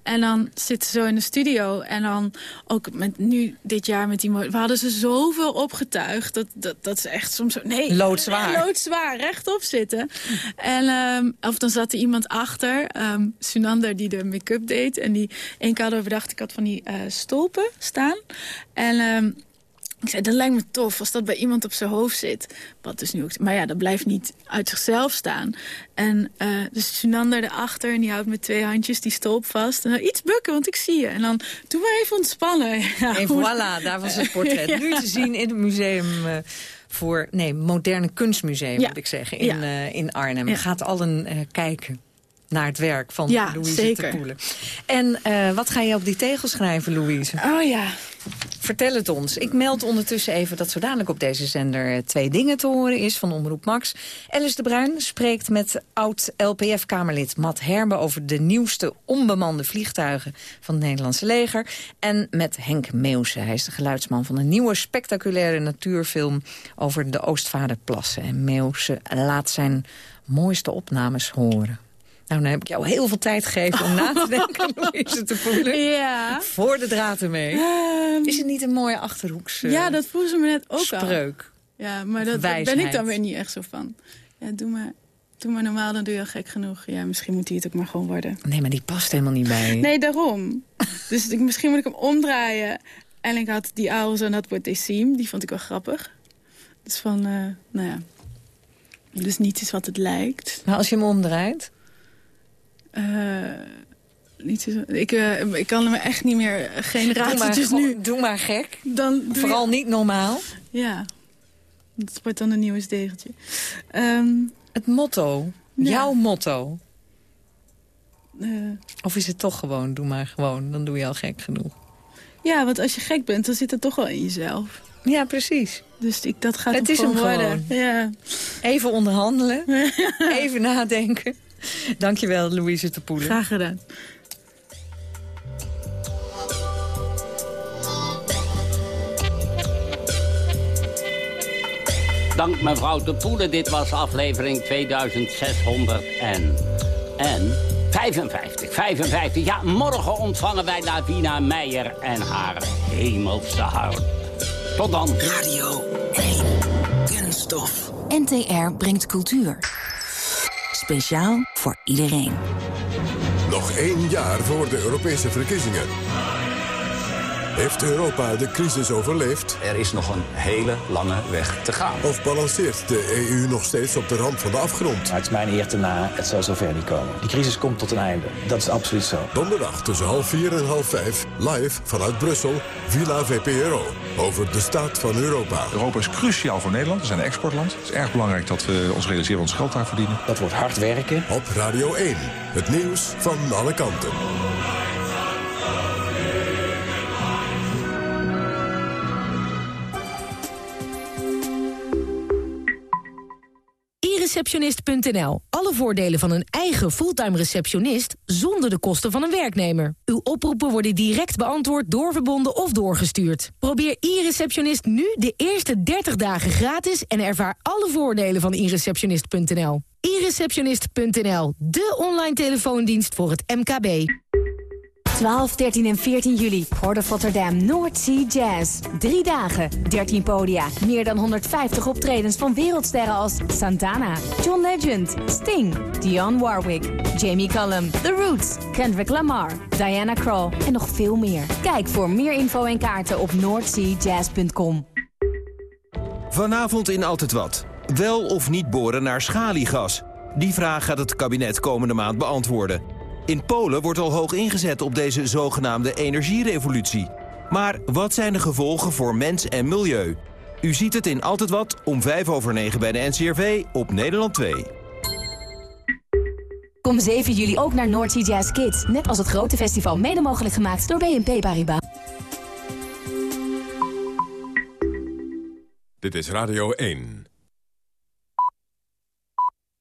En dan zitten ze zo in de studio. En dan ook met nu dit jaar met die... We hadden ze zoveel opgetuigd. Dat, dat, dat ze echt soms zo... Nee, Loodzwaar. nee, loodzwaar, rechtop zitten. En, ehm, of dan zat er iemand achter. ehm Sunander die de make-up deed. En die één keer hadden we bedacht... Ik had van die eh, stolpen staan. En... ehm, ik zei, dat lijkt me tof als dat bij iemand op zijn hoofd zit. Wat dus nu ook... Maar ja, dat blijft niet uit zichzelf staan. En eh dus Sunander erachter en die houdt met twee handjes die stolp vast. En dan iets bukken, want ik zie je. En dan, doe maar even ontspannen. Ja, En voilà, daar was het portret. Ja. Nu te zien in het museum eh, voor... Nee, Moderne Kunstmuseum, Ja. moet ik zeggen, in, eh, in Arnhem. Gaat allen kijken naar het werk van Ja, Louise zeker. de Poelen. En eh, wat ga je op die tegel schrijven, Louise? Oh ja. Vertel het ons. Ik meld ondertussen even dat zo dadelijk op deze zender eh, twee dingen te horen is van Omroep Max. Alice de Bruin spreekt met oud-LPF-Kamerlid Matt Herbe over de nieuwste onbemande vliegtuigen van het Nederlandse leger. En met Henk Meeuwse. Hij is de geluidsman van een nieuwe spectaculaire natuurfilm over de Oostvaarderplassen. En Meeuwse laat zijn mooiste opnames horen. Nou, dan heb ik jou heel veel tijd gegeven om na te denken, Louise te voelen. Ja. Voor de draad ermee. Ehm, Is het niet een mooie achterhoeks eh, ja, dat vroegen ze me net ook al. spreuk? Ja, maar dat, daar ben ik dan weer niet echt zo van. Ja, doe maar, doe maar normaal, dan doe je al gek genoeg. Ja, misschien moet hij het ook maar gewoon worden. Nee, maar die past helemaal niet bij. Nee, daarom. dus ik, misschien moet ik hem omdraaien. En ik had die owls en dat wordt seem. Die vond ik wel grappig. Dus van, eh, nou ja. Dus niets is wat het lijkt. Maar als je hem omdraait? Eh niets is, ik, eh, ik kan me echt niet meer geen Doe maar, nu. doe maar gek. Dan Vooral je- niet normaal. Ja, dat wordt dan een nieuw degeltje. Ehm, Het motto. Ja. Jouw motto. eh, Of is het toch gewoon, doe maar gewoon. Dan doe je al gek genoeg. ja, want als je gek bent, dan zit het toch wel in jezelf. Ja, precies. Dus ik, dat gaat Het is gewoon gewoon. Ja. Even onderhandelen. Even nadenken. Dankjewel, Louise de Poelen. Graag gedaan. Dank mevrouw de Poelen. Dit was aflevering 2600 en... En... 55, 55. Ja, morgen ontvangen wij Lavina Meijer en haar hemelse hart. Tot dan. Radio 1. Kunst Kunststof. NTR brengt cultuur. Speciaal voor iedereen. Nog één jaar voor de Europese verkiezingen. Heeft Europa de crisis overleefd? Er is nog een hele lange weg te gaan. Of balanceert de EU nog steeds op de rand van de afgrond? het is mijn eer te na, het zal zover niet komen. Die crisis komt tot een einde. Dat is absoluut zo. Donderdag tussen half vier en half vijf, live vanuit Brussel, Villa VPRO. Over de staat van Europa. Europa is cruciaal voor Nederland. We zijn een exportland. Het is erg belangrijk dat we ons realiseren ons geld daar verdienen. Dat wordt hard werken. Op Radio 1, het nieuws van alle kanten. e-receptionist.nl. Alle voordelen van een eigen fulltime receptionist zonder de kosten van een werknemer. Uw oproepen worden direct beantwoord, doorverbonden of doorgestuurd. Probeer e-receptionist nu de eerste 30 dagen gratis en ervaar alle voordelen van e-receptionist.nl. e-receptionist.nl, de online telefoondienst voor het MKB. 12, 13 en 14 juli. Port of Rotterdam North Sea Jazz. Drie dagen, 13 podia. Meer dan 150 optredens van wereldsterren als Santana, John Legend, Sting, Dionne Warwick, Jamie Cullum, The Roots, Kendrick Lamar, Diana Krall en nog veel meer. Kijk voor meer info en kaarten op northseajazz.com. Vanavond in Altijd Wat. Wel of niet boren naar schaliegas? Die vraag gaat het kabinet komende maand beantwoorden. In Polen wordt al hoog ingezet op deze zogenaamde energierevolutie. Maar wat zijn de gevolgen voor mens en milieu? U ziet het in Altijd Wat om 5 over 9 bij de NCRV op Nederland 2. Kom 7 juli ook naar North Sea Jazz Kids. Net als het grote festival mede mogelijk gemaakt door BNP Paribas. Dit is Radio 1.